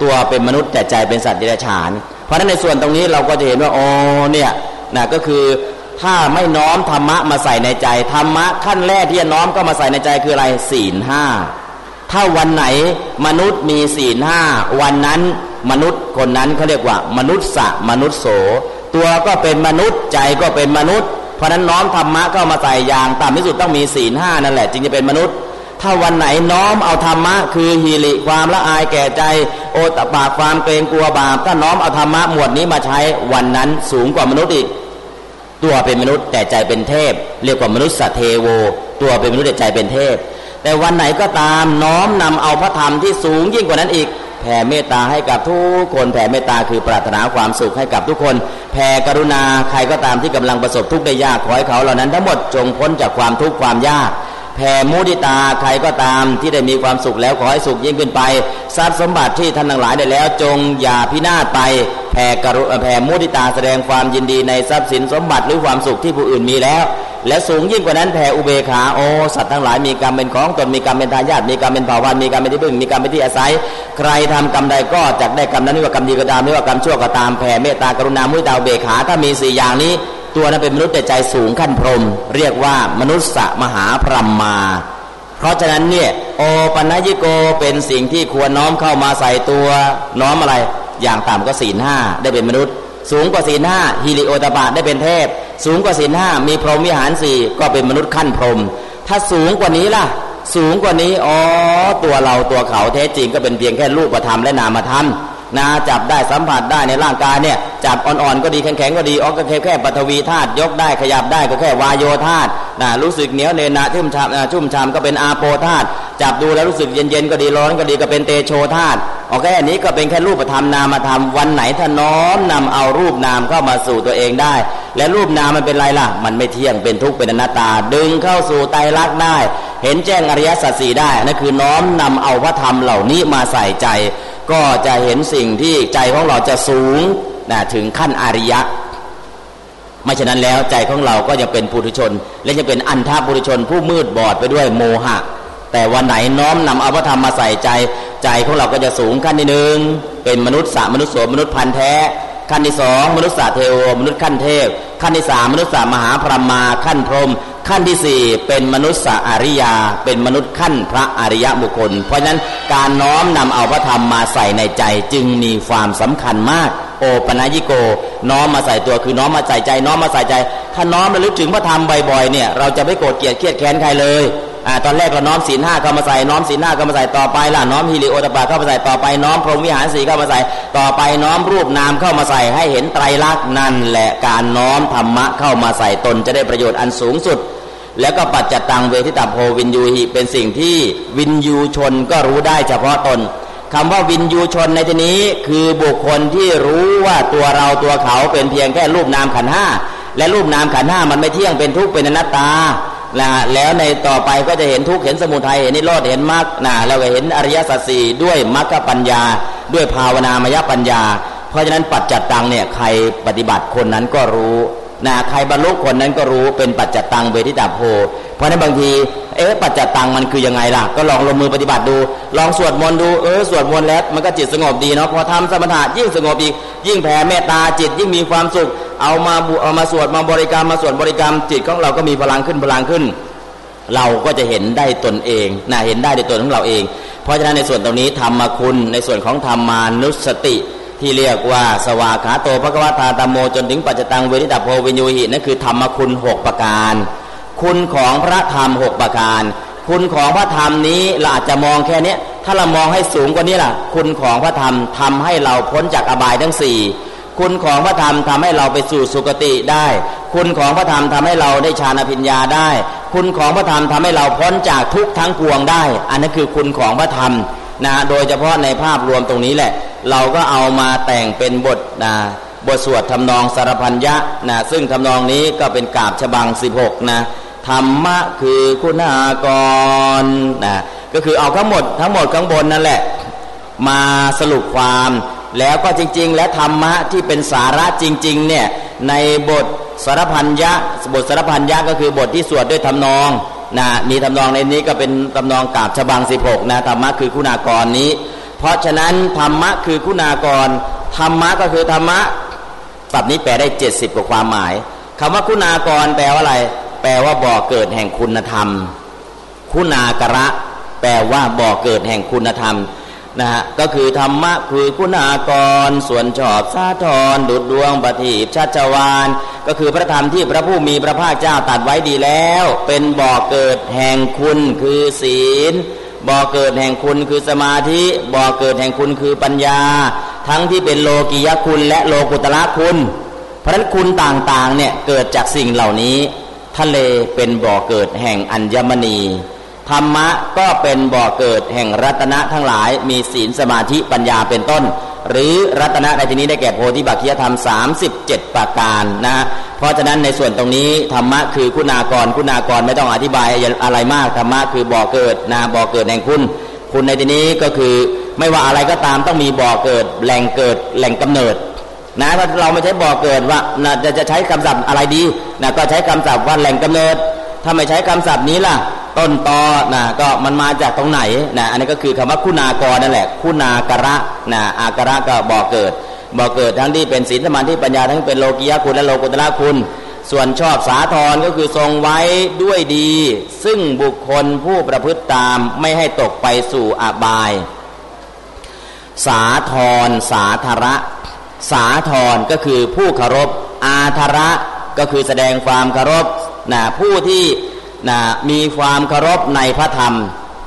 ตัวเป็นมนุษย์แต่ใจเป็นสัตว์ดิรัจฉาน เพราะฉะนั้นในส่วนตรงนี้เราก็จะเห็นว่าอ๋อเนี่ยนะก็คือถ้าไม่น้อมธรรมะมาใส่ในใจธรรมะขั้นแรกที่จะน้อมก็มาใส่ในใจคืออะไรศีลห้า ถ้าวันไหนมนุษย์มีศีลห้าวันนั้นมนุษย์คนนั้นเขาเรียกว่า มนุษย์สะมนุษย์โส ตัวก็เป็นมนุษย์ใจก็เป็นมนุษย์ เพราะนั้นน้อมธรรมะเข้ามาใส่ยางต่ำที่สุดต้องมีศีลห้านั่นแหละจึงจะเป็นมนุษย์ ถ้าวันไหนน้อมเอาธรรมะ คือฮิริความละอายแก่ใจ โอตบาความเกรงกลัวบาปถ้าน้อมเอาธรรมะหมวดนี้มาใช้วันนั้นสูงกว่ามนุษย์อีก ตัวเป็นมนุษย์แต่ใจเป็นเทพ เรียกว่ามนุษย์สเทโว ตัวเป็นมนุษย์แต่ใจเป็นเทพ แต่วันไหนก็ตามน้อมนำเอาพระธรรมที่สูงยิ่งกว่านั้นอีก แผ่เมตตาให้กับทุกคนแผ่เมตตาคือปรารถนาความสุขให้กับทุกคน แผ่กรุณาใครก็ตามที่กำลังประสบทุกข์ได้ยากขอให้เขาเหล่านั้นทั้งหมดจงพ้นจากความทุกข์ความยากแผ่มุติตาใครก็ตามที่ได้มีความสุขแล้วขอให้สุขยิ่งขึ้นไปทรัพย์สมบัติที่ท่านทั้งหลายได้แล้วจงอย่าพินาศไปแผ่กรุแผ่มุติตาแสดงความยินดีในทรัพย์สินสมบัติหรือความสุขที่ผู้อื่นมีแล้ว และสูงยิ่งกว่านั้นแผ่อุเบขาโอสัตว์ทั้งหลายมีกรรมเป็นของตนมีกรรมเป็นทายาทมีกรรมเป็นเผ่าพันธุ์มีกรรมเป็นที่พึ่งมีกรรมเป็นที่อาศัย ใครทำกรรมใดก็จะได้กรรมนั้นไม่ว่ากรรมดีก็ตามไม่ว่ากรรมชั่วก็ตามแผ่เมตตากรุณามุตตาอุเบขาถ้ามีสี่อย่างนี้ ตัวนั้นเป็นมนุษย์แต่ใจสูงขั้นพรหมเรียกว่ามนุษย์สมหาพรหมมาเพราะฉะนั้นเนี่ยโอปัญญิโกเป็นสิ่งที่ควรน้อมเข้ามาใส่ตัวน้อมอะไรอย่างต่ำก็ศีลห้าได้เป็นมนุษย์ สูงกว่าศีลห้าฮิริโอตบะได้เป็นเทพ สูงกว่าศีลห้ามีพรหมวิหารสี่ก็เป็นมนุษย์ขั้นพรหมถ้าสูงกว่านี้ล่ะ สูงกว่านี้อ๋อตัวเราตัวเขาแท้จริงก็เป็นเพียงแค่รูปธรรมและนามธรรมนะจับได้สัมผัสได้ในร่างกายเนี่ยจับอ่อนๆก็ดีแข็งๆก็ดีออกก็แค่แค่ปฐวีธาตุยกได้ขยับได้ก็แค่วายโยธาตุนะรู้สึกเหนียวเนนะชุ่มชามชุ่มชามก็เป็นอาโปธาตุจับดูแล้วรู้สึกเย็นๆก็ดีร้อนก็ดีก็เป็นเตโชธาตุโอเคอันนี้ก็เป็นแค่รูปธรรมนามธรรมวันไหนถ้าน้อมนำเอารูปนามเข้ามาสู่ตัวเองได้ และรูปนามมันเป็นไรล่ะ มันไม่เที่ยงเป็นทุกข์เป็นอนัตตา ดึงเข้าสู่ไตรลักษณ์ได้ เห็นแจ้งอริยสัจสี่ได้นั่นคือน้อมนำเอาพระธรรมเหล่านี้มาใส่ใจ ก็จะเห็นสิ่งที่ใจของเราจะสูงนะถึงขั้นอริยะไม่ฉะนั้นแล้วใจของเราก็ยังเป็นปุถุชน และยังเป็นอันทาปุถุชนผู้มืดบอดไปด้วยโมหะ แต่วันไหนน้อมนำอภธรรมมาใส่ใจ ใจของเราก็จะสูงขั้นที่หนึ่งเป็นมนุษย์สามนุษย์โสมนุษย์พันแท้ ขั้นที่สองมนุษย์สาเทวมนุษย์ขั้นเทพ ขั้นที่สามมนุษย์สามหาพรหมาขั้นพรหมขั้นที่สี่เป็นมนุษย์สอริยา เป็นมนุษย์ขั้นพระอริยบุคคล เพราะฉะนั้นการน้อมนำเอาพระธรรมมาใส่ในใจจึงมีความสำคัญมาก โอปนัญิโก น้อมมาใส่ตัวคือน้อมมาใส่ใจ น้อมมาใส่ใจ ถ้าน้อมระลึกถึงพระธรรมบ่อยๆเนี่ยเราจะไม่โกรธเกลียดเครียดแค้นใครเลย อตอนแรกเราน้อมศีลห้าเข้ามาใส่น้อมศีลห้าเข้ามาใส่ต่อไปล่ะน้อมฮิริโอตปาเข้ามาใส่ต่อไปน้อมพรหมวิหารสีเข้ามาใส่ต่อไปน้อมรูปนามเข้ามาใส่ให้เห็นไตรลักษณ์นั่นแหละการน้อมธรรมะเข้ามาใส่ตนจะได้ประโยชน์อันสูงสุด แล้วก็ปัจจตังเวทิตาโพวินยูหิเป็นสิ่งที่วินยูชนก็รู้ได้เฉพาะตนคำว่าวินยูชนในที่นี้คือบุคคลที่รู้ว่าตัวเราตัวเขาเป็นเพียงแค่รูปนามขันห้าและรูปนามขันห้ามันไม่เที่ยงเป็นทุกข์เป็นอนัตตา นะแล้วในต่อไปก็จะเห็นทุกเห็นสมุทัยเห็นนิโรธเห็นมรรคนะแล้วก็เห็นอริยสัจสี่ด้วยมรรคปัญญา ด้วยภาวนามยปัญญา เพราะฉะนั้นปัจจัตตังเนี่ยใครปฏิบัติคนนั้นก็รู้นะใครบรรลุคนนั้นก็รู้เป็นปัจจัตตังเวทิตาโพ เพราะนั้นบางที เอ๊ะปัจจตังมันคือยังไงล่ะ ก็ลองลงมือปฏิบัติดู ลองสวดมนต์ดูเออสวดมนต์แล้วมันก็จิตสงบดีเนาะพอทำสมถะยิ่งสงบอีกยิ่งแผ่เมตตาจิตยิ่งมีความสุข เอามาเอามาสวดมาบริกรรมมาสวดบริกรรม จิตของเราก็มีพลังขึ้นพลังขึ้น เราก็จะเห็นได้ตนเองนะเห็นได้ในตัวของเราเอง เพราะฉะนั้นในส่วนตรงนี้ธรรมคุณในส่วนของธรรมานุสติที่เรียกว่าสวาขาโตภควตาตโมจนถึงปัจจตังเวนิตาโพวิญญูหินั่นคือธรรมคุณหกประการ คุณของพระธรรมหกประการ คุณของพระธรรมนี้เราอาจจะมองแค่นี้ถ้าเรามองให้สูงกว่านี้ล่ะ คุณของพระธรรมทำให้เราพ้นจากอบายทั้งสี่คุณของพระธรรมทำให้เราไปสู่สุคติได้ คุณของพระธรรมทำให้เราได้ฌานพิญญาได้ คุณของพระธรรมทำให้เราพ้นจากทุกทั้งปวงได้ อันนั้นคือคุณของพระธรรมนะโดยเฉพาะในภาพรวมตรงนี้แหละ เราก็เอามาแต่งเป็นบทนะบทสวดทำนองสารพันยะนะซึ่งทำนองนี้ก็เป็นกาบฉบัง 16 นะ ธรรมะคือคุณากรนะก็คือเอาทั้งหมดทั้งหมดข้างบนนั่นแหละ มาสรุปความแล้วก็จริง ๆ และธรรมะที่เป็นสาระจริง ๆ เนี่ย ในบทสารพันยะบทสารพันยะก็คือบทที่สวดด้วยทำนองนะมีทำนองในนี้ก็เป็นทำนองกาบฉบัง 16นะธรรมะคือคุณากรนี้ เพราะฉะนั้นธรรมะคือคุณากรธรรมะก็คือธรรมะศัพท์นี้แปลได้ 70 กว่าความหมายคำว่าคุณากรแปลว่าอะไร แปลว่าบ่อเกิดแห่งคุณธรรม คุณากระแปลว่าบ่อเกิดแห่งคุณธรรมนะฮะก็คือธรรมะคือคุณากร ส่วนชอบสาทรดุดดวงปฏิบชัชวานก็คือพระธรรมที่พระผู้มีพระภาคเจ้าตัดไว้ดีแล้ว เป็นบ่อเกิดแห่งคุณคือศีลบ่อเกิดแห่งคุณคือสมาธิบ่อเกิดแห่งคุณคือปัญญา ทั้งที่เป็นโลกิยคุณและโลกุตละคุณ เพราะฉะนั้นคุณต่างๆเนี่ยเกิดจากสิ่งเหล่านี้ ทะเลเป็นบ่อเกิดแห่งอัญมณี ธรรมะก็เป็นบ่อเกิดแห่งรัตนะทั้งหลาย มีศีลสมาธิปัญญาเป็นต้น หรือรัตนะในที่นี้ได้แก่โพธิบัคคียธรรม 37 ประการนะเพราะฉะนั้นในส่วนตรงนี้ธรรมะคือคุณากรคุณากรไม่ต้องอธิบายอะไรมากธรรมะคือบ่อเกิดนะบ่อเกิดแห่งคุณ คุณในที่นี้ก็คือไม่ว่าอะไรก็ตามต้องมีบ่อเกิดแหล่งเกิดแหล่งกำเนิด นะถ้าเราไม่ใช้บ่อเกิดว่านะจะจะใช้คำศัพท์อะไรดีนะก็ใช้คำศัพท์ว่าแหล่งกำเนิด ถ้าไม่ใช้คำศัพท์นี้ล่ะ ต้นตอนะก็มันมาจากตรงไหนนะอันนี้ก็คือคำว่าคุณากรนั่นแหละ คุณากระนะอากระก็บ่อเกิดบ่อเกิดทั้งที่เป็นศีลสมาธิปัญญาทั้งเป็นโลกียคุณและโลกุตละคุณ ส่วนชอบสาธรก็คือทรงไว้ด้วยดี ซึ่งบุคคลผู้ประพฤติตามไม่ให้ตกไปสู่อบาย สาธรสาธระ สาธรก็คือผู้เคารพอาธระก็คือแสดงความเคารพนะผู้ที่นะมีความเคารพในพระธรรม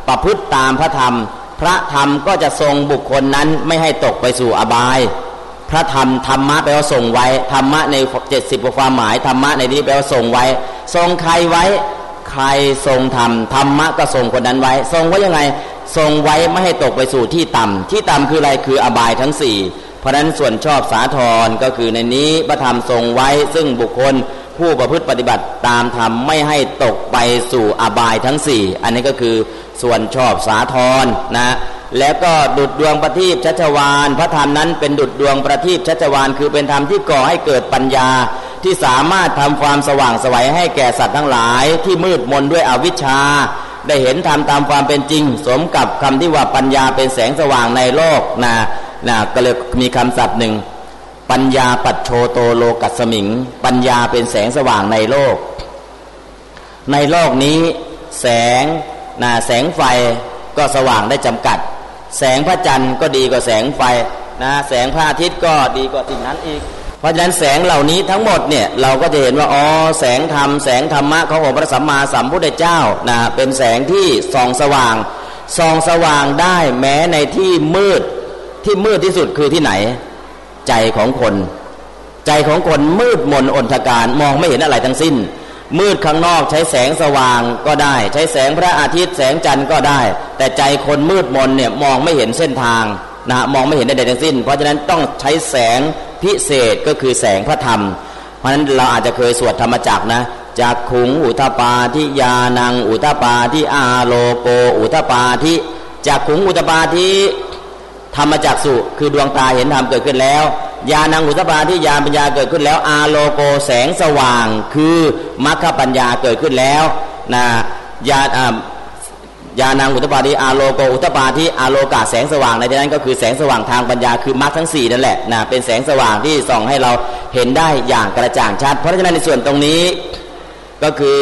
ประพฤติตามพระธรรม พระธรรมก็จะทรงบุคคลนั้นไม่ให้ตกไปสู่อบาย พระธรรมธรรมะแปลว่าทรงไว้ธรรมะในเจ็ดสิบความหมายธรรมะในนี้แปลว่าทรงไว้ ทรงใครไว้ ใครทรงธรรมธรรมะก็ทรงคนนั้นไว้ ทรงไว้ยังไง ทรงไว้ไม่ให้ตกไปสู่ที่ต่ำที่ต่ำคืออะไรคืออบายทั้งสี่ เพราะนั้นส่วนชอบสาธรก็คือในนี้พระธรรมทรงไว้ซึ่งบุคคลผู้ประพฤติปฏิบัติตามธรรมไม่ให้ตกไปสู่อบายทั้งสี่อันนี้ก็คือส่วนชอบสาธรนะแล้วก็ดุดดวงประทีปชัชวานพระธรรมนั้นเป็นดุดดวงประทีปชัชวานคือเป็นธรรมที่ก่อให้เกิดปัญญา ที่สามารถทำความสว่างสวัยให้แก่สัตว์ทั้งหลายที่มืดมนด้วยอวิชชา ได้เห็นธรรมตามความเป็นจริง สมกับคำที่ว่าปัญญาเป็นแสงสว่างในโลกนะ นะก็เลยมีคำศัพท์หนึ่ง ปัญญาปัจโชโตโลกัสมิง ปัญญาเป็นแสงสว่างในโลก ในโลกนี้แสงนะแสงไฟก็สว่างได้จำกัด แสงพระจันทร์ก็ดีกว่าแสงไฟนะแสงพระอาทิตย์ก็ดีกว่าสิ่งนั้นอีก เพราะฉะนั้นแสงเหล่านี้ทั้งหมดเนี่ยเราก็จะเห็นว่าอ๋อแสงธรรมแสงธรรมะขององค์พระสัมมาสัมพุทธเจ้านะเป็นแสงที่ส่องสว่างส่องสว่างได้แม้ในที่มืด ที่มืดที่สุดคือที่ไหน ใจของคน ใจของคนมืดมนอนทการมองไม่เห็นอะไรทั้งสิ้น มืดข้างนอกใช้แสงสว่างก็ได้ ใช้แสงพระอาทิตย์แสงจันทร์ก็ได้ แต่ใจคนมืดมนเนี่ยมองไม่เห็นเส้นทางนะมองไม่เห็นใดทั้งสิ้น เพราะฉะนั้นต้องใช้แสงพิเศษก็คือแสงพระธรรม เพราะฉะนั้นเราอาจจะเคยสวดธรรมจักนะจากขุงอุทปาทิยานัง อุทปาทิอาโลโกอุทปาทิจากขุงอุทปาทิ ธรรมจักสุคือดวงตาเห็นธรรมเกิดขึ้นแล้วญาณังอุตปาที่ญาณปัญญาเกิดขึ้นแล้ว อาโลโกแสงสว่าง คือมรรคปัญญาเกิดขึ้นแล้วนะญาณญาณังอุตปาทิอาโลโกอุตปาทิอาโลกาแสงสว่างในที่นั้นก็คือแสงสว่างทางปัญญาคือมรรคทั้ง4นั่นแหละนะเป็นแสงสว่างที่ส่องให้เราเห็นได้อย่างกระจ่างชัด เพราะฉะนั้นในส่วนตรงนี้ก็คือ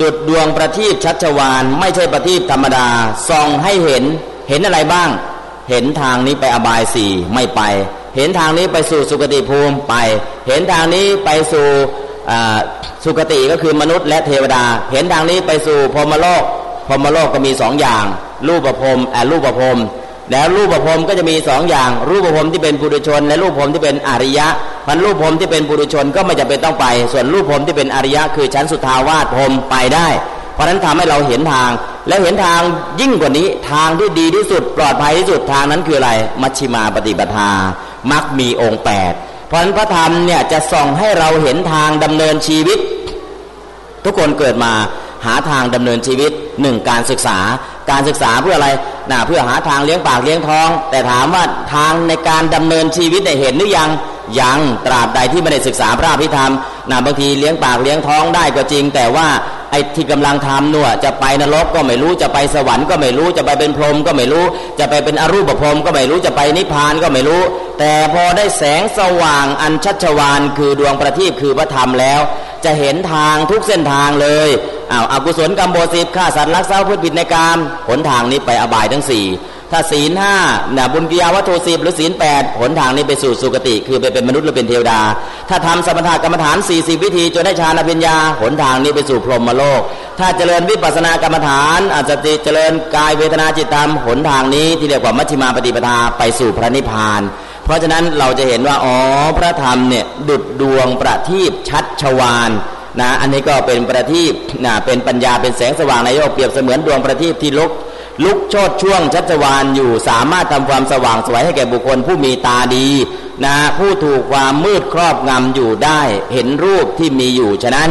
ดุดดวงประทีปชัชวานไม่ใช่ประทีปธรรมดาส่องให้เห็นเห็นอะไรบ้าง เห็นทางนี้ไปอบายสี่ไม่ไป เห็นทางนี้ไปสู่สุคติภูมิไป เห็นทางนี้ไปสู่สุคติก็คือมนุษย์และเทวดา เห็นทางนี้ไปสู่พรมโลกพรมโลกก็มีสองอย่าง รูปประพรมแอรูปประพรมแล้วรูปประพรมก็จะมีสองอย่าง รูปประพรมที่เป็นปุถุชน และรูปพรมที่เป็นอริยะพันรูปพรมที่เป็นปุถุชนก็ไม่จำเป็นต้องไป ส่วนรูปพรมที่เป็นอริยะ คือชั้นสุทาวาสพรมไปได้ เพราะนั้นทำให้เราเห็นทาง และเห็นทางยิ่งกว่านี้ทางที่ดีที่สุดปลอดภัยที่สุดทางนั้นคืออะไร มัชชิมาปฏิปทามักมีองค์แปดเพราะนั้นพระธรรมเนี่ยจะส่องให้เราเห็นทางดำเนินชีวิต ทุกคนเกิดมาหาทางดำเนินชีวิตหนึ่งการศึกษาการศึกษาเพื่ออะไรนะเพื่อหาทางเลี้ยงปากเลี้ยงท้อง แต่ถามว่าทางในการดำเนินชีวิตได้เห็นหรือยังยังตราบใดที่ไม่ได้ศึกษาพระพิธรรมนะบางทีเลี้ยงปากเลี้ยงท้องได้ก็จริง แต่ว่า ที่กำลังทำน่วจะไปนรกก็ไม่รู้จะไปสวรรค์ก็ไม่รู้จะไปเป็นพรหมก็ไม่รู้ จะไปเป็นอรูปพรหมก็ไม่รู้จะไปนิพพานก็ไม่รู้ แต่พอได้แสงสว่างอันชัชวานคือดวงประทีปคือพระธรรมแล้ว จะเห็นทางทุกเส้นทางเลยอ้าวอกุศลกรรมโบสิบฆ่าสัตว์ลักทรัพย์พูดผิดในกามหนทางนี้ไปอบายทั้งสี่ ถ้าศีลห้าเนี่ยบุญกิยาวัตถุสิบหรือศีลแปดหนทางนี้ไปสู่สุคติ คือไปเป็นมนุษย์หรือเป็นเทวดา ถ้าทำสมถกรรมฐานสี่สิบวิธีจนได้ฌานปัญญาหนทางนี้ไปสู่พรหมโลก ถ้าเจริญวิปัสสนากรรมฐานอาจจะเจริญกายเวทนาจิตธรรมหนทางนี้ที่เรียกว่ามัชฌิมาปฏิปทาไปสู่พระนิพพาน เพราะฉะนั้นเราจะเห็นว่าอ๋อพระธรรมเนี่ยดุดดวงประทีปชัดชวานนะอันนี้ก็เป็นประทีปนะเป็นปัญญาเป็นแสงสว่างในโลกเปรียบเสมือนดวงประทีปที่ลุก ลุกโชดช่วงชัชวานอยู่สามารถทำความสว่างสวยให้แก่บุคคลผู้มีตาดีนะผู้ถูกความมืดครอบงำอยู่ได้เห็นรูปที่มีอยู่ ฉะนั้น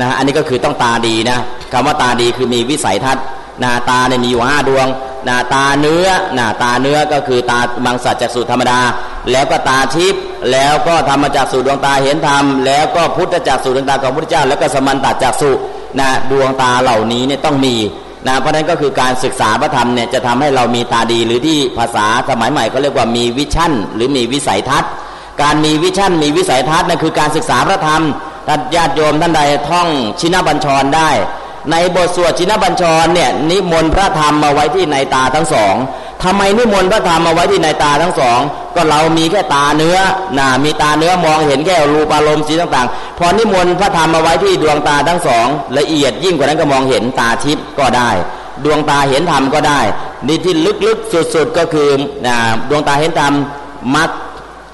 นะอันนี้ก็คือต้องตาดีนะคำว่าตาดีคือมีวิสัยทัศน์นะตาเนี่ยมีอยู่ห้าดวงนะตาเนื้อนะตาเนื้อก็คือตามังสัจจากสุธรรมดา แล้วก็ตาทิพย์แล้วก็ธรรมจากสุดวงตาเห็นธรรม แล้วก็พุทธจากสุดวงตาของพระพุทธเจ้า แล้วก็สมันตจากสุนะดวงตาเหล่านี้เนี่ยต้องมี นะเพราะนั้นก็คือการศึกษาพระธรรมเนี่ยจะทำให้เรามีตาดีหรือที่ภาษาสมัยใหม่เขาเรียกว่ามีวิชั่น หรือมีวิสัยทัศน์ การมีวิชั่น มีวิสัยทัศน์นั่นคือการศึกษาพระธรรมท่านญาติโยมท่านใดท่องชินบัญชรได้ ในบทสวดชินบัญชรเนี่ยนิมนต์พระธรรมมาไว้ที่ในตาทั้งสอง ทำไมนิมนต์พระธรรมมาไว้ที่ในตาทั้งสอง ก็เรามีแค่ตาเนื้อนะมีตาเนื้อมองเห็นแค่รูปอารมณ์สีต่างๆ พอนิมนต์พระธรรมมาไว้ที่ดวงตาทั้งสอง ละเอียดยิ่งกว่านั้นก็มองเห็นตาทิพย์ก็ได้ ดวงตาเห็นธรรมก็ได้นี่ที่ลึกๆสุดๆก็คือดวงตาเห็นธรรมมัด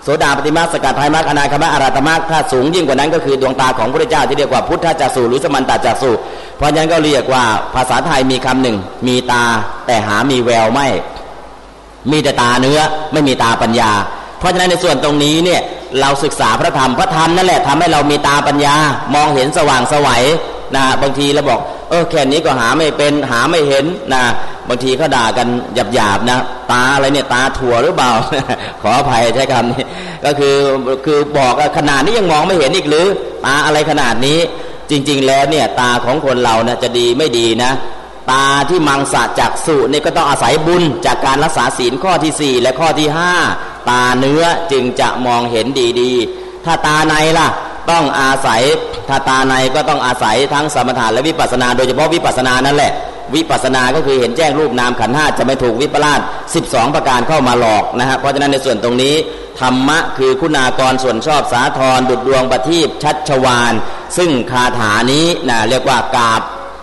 โสดาปฏิมาสกัดไทยมรรคอนาคามะอาราตมรรคถ้าสูงยิ่งกว่านั้นก็คือดวงตาของพระเจ้าที่เรียกว่าพุทธจักสุหรือสมันตจักสุเพราะฉะนั้นก็เรียกว่าภาษาไทยมีคำหนึ่ง มีตาแต่หามีแววไม่ มีแต่ตาเนื้อไม่มีตาปัญญา เพราะฉะนั้นในส่วนตรงนี้เนี่ยเราศึกษาพระธรรมพระธรรมนั่นแหละทำให้เรามีตาปัญญามองเห็นสว่างสวัยนะบางทีเราบอกเออแค่นี้ก็หาไม่เป็นหาไม่เห็นนะบางทีเขาด่ากันหยาบๆนะตาอะไรเนี่ยตาถั่วหรือเปล่า ขออภัยใช้คำนี้ก็คือคือบอกขนาดนี้ยังมองไม่เห็นอีกหรือตาอะไรขนาดนี้จริง ๆ แล้วเนี่ยตาของคนเราเนี่ยจะดีไม่ดีนะ ตาที่มังสะจักสุนี่ก็ต้องอาศัยบุญจากการรักษาศีลข้อที่สี่และข้อที่ห้าตาเนื้อจึงจะมองเห็นดีๆ ถ้าตาในล่ะต้องอาศัยถ้าตาในก็ต้องอาศัยทั้งสมถะและวิปัสนา โดยเฉพาะวิปัสนานั่นแหละ วิปัสนาก็คือเห็นแจ้งรูปนามขันห้าจะไม่ถูกวิปลาส12 ประการเข้ามาหลอกนะฮะเพราะฉะนั้นในส่วนตรงนี้ธรรมะคือคุณากรส่วนชอบสาธรดุดดวงประทีปชัดชวาน ซึ่งคาถานี้นะเรียกว่ากาบ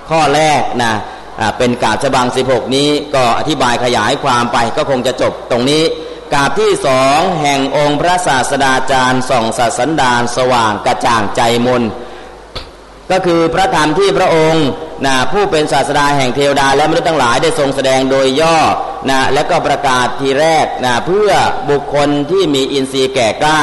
ข้อแรกนะ เป็นกาบฉบัง 16 นี้ก็อธิบายขยายความไปก็คงจะจบตรงนี้กาบที่สองแห่งองค์พระศาสดาจารย์ส่องสัสันดานสว่างกระจ่างใจมนก็คือพระธรรมที่พระองค์นะผู้เป็นศาสดาแห่งเทวดาและมนุษย์ทั้งหลายได้ทรงแสดงโดยย่อนะและก็ประกาศทีแรกนะเพื่อบุคคลที่มีอินทรีย์แก่กล้า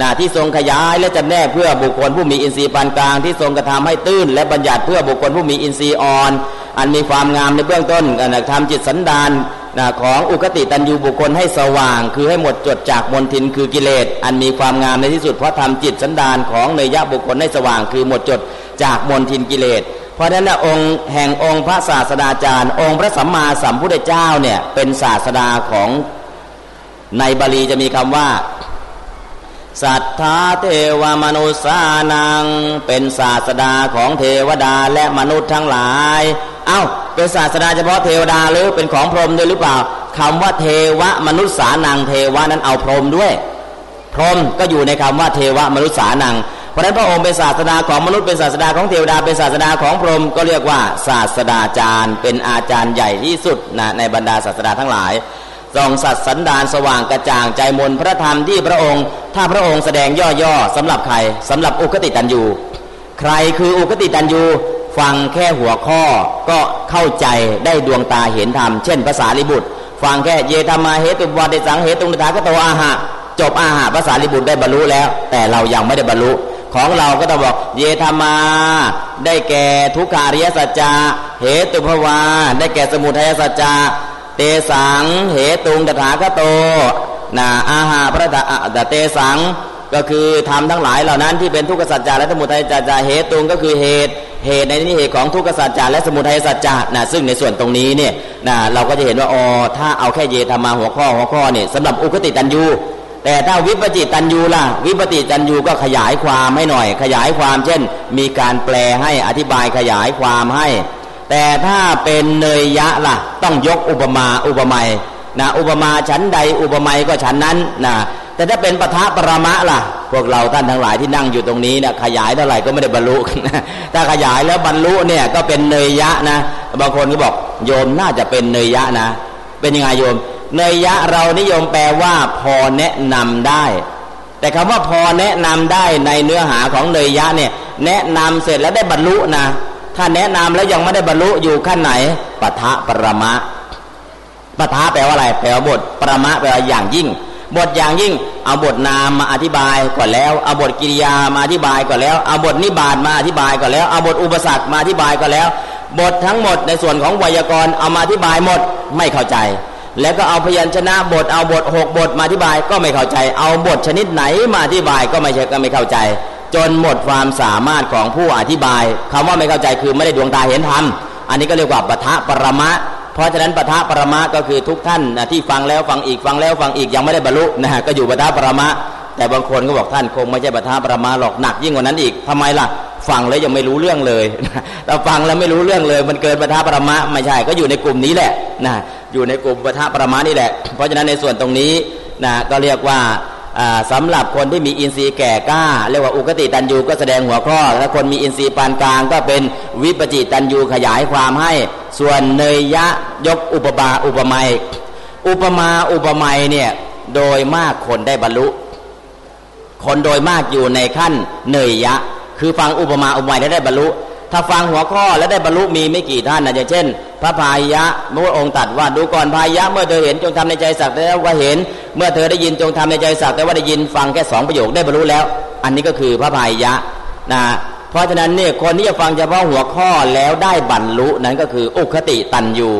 นะที่ทรงขยายและจำแนกเพื่อบุคคลผู้มีอินทรีย์ปานกลางที่ทรงกระทำให้ตื้น และบัญญัติเพื่อบุคคลผู้มีอินทรีย์อ่อน อันมีความงามในเบื้องต้นนะทำจิตสันดานนะของอุคติตันยูบุคคลให้สว่าง คือให้หมดจดจากมนทินคือกิเลส อันมีความงามในที่สุดเพราะทำจิตสันดานของเนยยะบุคคลให้สว่าง คือหมดจดจากมนทินกิเลส เพราะฉะนั้นองค์แห่งองค์พระศาสดาจารย์ องค์พระสัมมาสัมพุทธเจ้าเนี่ยเป็นศาสดาของในบาลีจะมีคำว่าสัทธาเทวมนุษย์สานัง เป็นศาสดาของเทวดาและมนุษย์ทั้งหลาย เอา้าเป็นศาสดาเฉพาะเทวดาหรือเป็นของพรหมด้วยหรือเปล่าคำว่าเทวมนุษย์สานังเทวะนั้นเอาพรหมด้วย พรหมก็อยู่ในคำว่าเทวมนุษย์สานังเพราะนั้นพระองค์เป็นศาสดาของมนุษย์เป็นศาสดาของเทวดาเป็นศาสดาของพรหมก็เรียกว่าศาสดาจารย์ เป็นอาจารย์ใหญ่ที่สุดนะในบรรดาศาสดาทั้งหลายส่องสัตว์สันดานสว่างกระจ่างใจมนพระธรรมที่พระองค์ ถ้าพระองค์แสดงย่อๆสำหรับใครสำหรับอุคติตันยูใครคืออุคติตันยู ฟังแค่หัวข้อก็เข้าใจได้ดวงตาเห็นธรรม เช่นภาษาลิบุตร ฟังแค่เยธรรมาเหตุวาเดสังเหตุนุทาก็โตอาหะ จบอาหะภาษาลิบุตรได้บรรลุแล้ว แต่เรายังไม่ได้บรรลุของเราก็ต้องบอก เยธรรมา ได้แก่ทุกขาริยสัจจะเหตุภวา ได้แก่สมุทัยสัจจะเตสังเหตุงตถาคโตนาอาหาพระตเตสังก็คือทำทั้งหลายเหล่านั้นที่เป็นทุกขสัจจะและสมุทัยสัจจะเหตุงก็คือเหตุ เหตุในนี้เหตุของทุกขสัจจะและสมุทัยสัจจะนะซึ่งในส่วนตรงนี้เนี่ยนะเราก็จะเห็นว่าอ๋อถ้าเอาแค่เยธรรมาหัวข้อหัวข้อเนี่ยสำหรับอุคติตันยูแต่ถ้าวิปจิตันยูล่ะ วิปจิตันยูก็ขยายความให้หน่อย ขยายความเช่น มีการแปลให้อธิบายขยายความให้ แต่ถ้าเป็นเนยยะล่ะ ต้องยกอุปมาอุปไมยนะอุปมาชั้นใดอุปไมยก็ชั้นนั้นนะแต่ถ้าเป็นปทะปรมะล่ะ พวกเราท่านทั้งหลายที่นั่งอยู่ตรงนี้เนี่ยขยายเท่าไหร่ก็ไม่ได้บรรลุถ้าขยายแล้วบรรลุเนี่ยก็เป็นเนยยะนะบางคนก็บอกโยมน่าจะเป็นเนยยะนะ เป็นยังไงโยม เนยยะเรานิยมแปลว่าพอแนะนำได้ แต่คำว่าพอแนะนำได้ในเนื้อหาของเนยยะเนี่ยแนะนำเสร็จแล้วได้บรรลุนะถ้าแนะนำแล้วยังไม่ได้บรรลุอยู่ขั้นไหนปะทะปรมะปะทะแปลว่าอะไรแปลว่าบทปรมะแปลว่าอย่างยิ่ง บทอย่างยิ่ง เอาบทนามมาอธิบายก่อนแล้ว เอาบทกิริยามาอธิบายก่อนแล้ว เอาบทนิบาตมาอธิบายก่อนแล้ว เอาบทอุปสรรคมาอธิบายก่อนแล้ว บททั้งหมดในส่วนของไวยากรณ์เอามาอธิบายหมดไม่เข้าใจ แล้วก็เอาพยัญชนะบทเอาบทหกบทมาอธิบายก็ไม่เข้าใจ เอาบทชนิดไหนมาอธิบายก็ไม่ใช่ก็ไม่เข้าใจ จนหมดความสามารถของผู้อธิบายคำว่าไม่เข้าใจคือไม่ได้ดวงตาเห็นธรรมอันนี้ก็เรียกว่าปะทะปรมะ เพราะฉะนั้นปทะปรมะก็คือทุกท่านที่ฟังแล้วฟังอีกฟังแล้วฟังอีกยังไม่ได้บรรลุนะฮะก็อยู่ปทะปรมะ แต่บางคนก็บอกท่านคงไม่ใช่ปทะปรมะหรอกหนักยิ่งกว่านั้นอีกทำไมล่ะ ฟังแล้วยังไม่รู้เรื่องเลยเราฟังแล้วไม่รู้เรื่องเลย มันเกินปทะปรมะไม่ใช่ก็อยู่ในกลุ่มนี้แหละนะอยู่ในกลุ่มปทะปรมะนี่แหละ เพราะฉะนั้นในส่วนตรงนี้นะก็เรียกว่า สำหรับคนที่มีอินทรีย์แก่กล้า เรียกว่าอุกติตันยูก็แสดงหัวข้อถ้าคนมีอินทรีย์ปานกลางก็เป็นวิปจิตันยูขยายความให้ ส่วนเนยยะยกอุปบาอุปไมยอุปมาอุปไมยเนี่ยโดยมากคนได้บรรลุ คนโดยมากอยู่ในขั้นเนยยะ คือฟังอุปมาอุปไมยแล้ได้บรรลุ ถ้าฟังหัวข้อแล้วได้บรรลุมีไม่กี่ท่านนะอย่างเช่น พระพายะเมื่อองค์ตัดว่าดูก่อนพายะ เมื่อเธอเห็นจงทำในใจสักแต่ว่าเห็น เมื่อเธอได้ยินจงทำในใจสักแต่ว่าได้ยินฟังแค่สองประโยคได้บรรลุแล้ว อันนี้ก็คือพระพายะนะเพราะฉะนั้นเนี่ยคนที่จะฟังเฉพาะหัวข้อแล้วได้บรรลุนั้นก็คืออุคติตันยู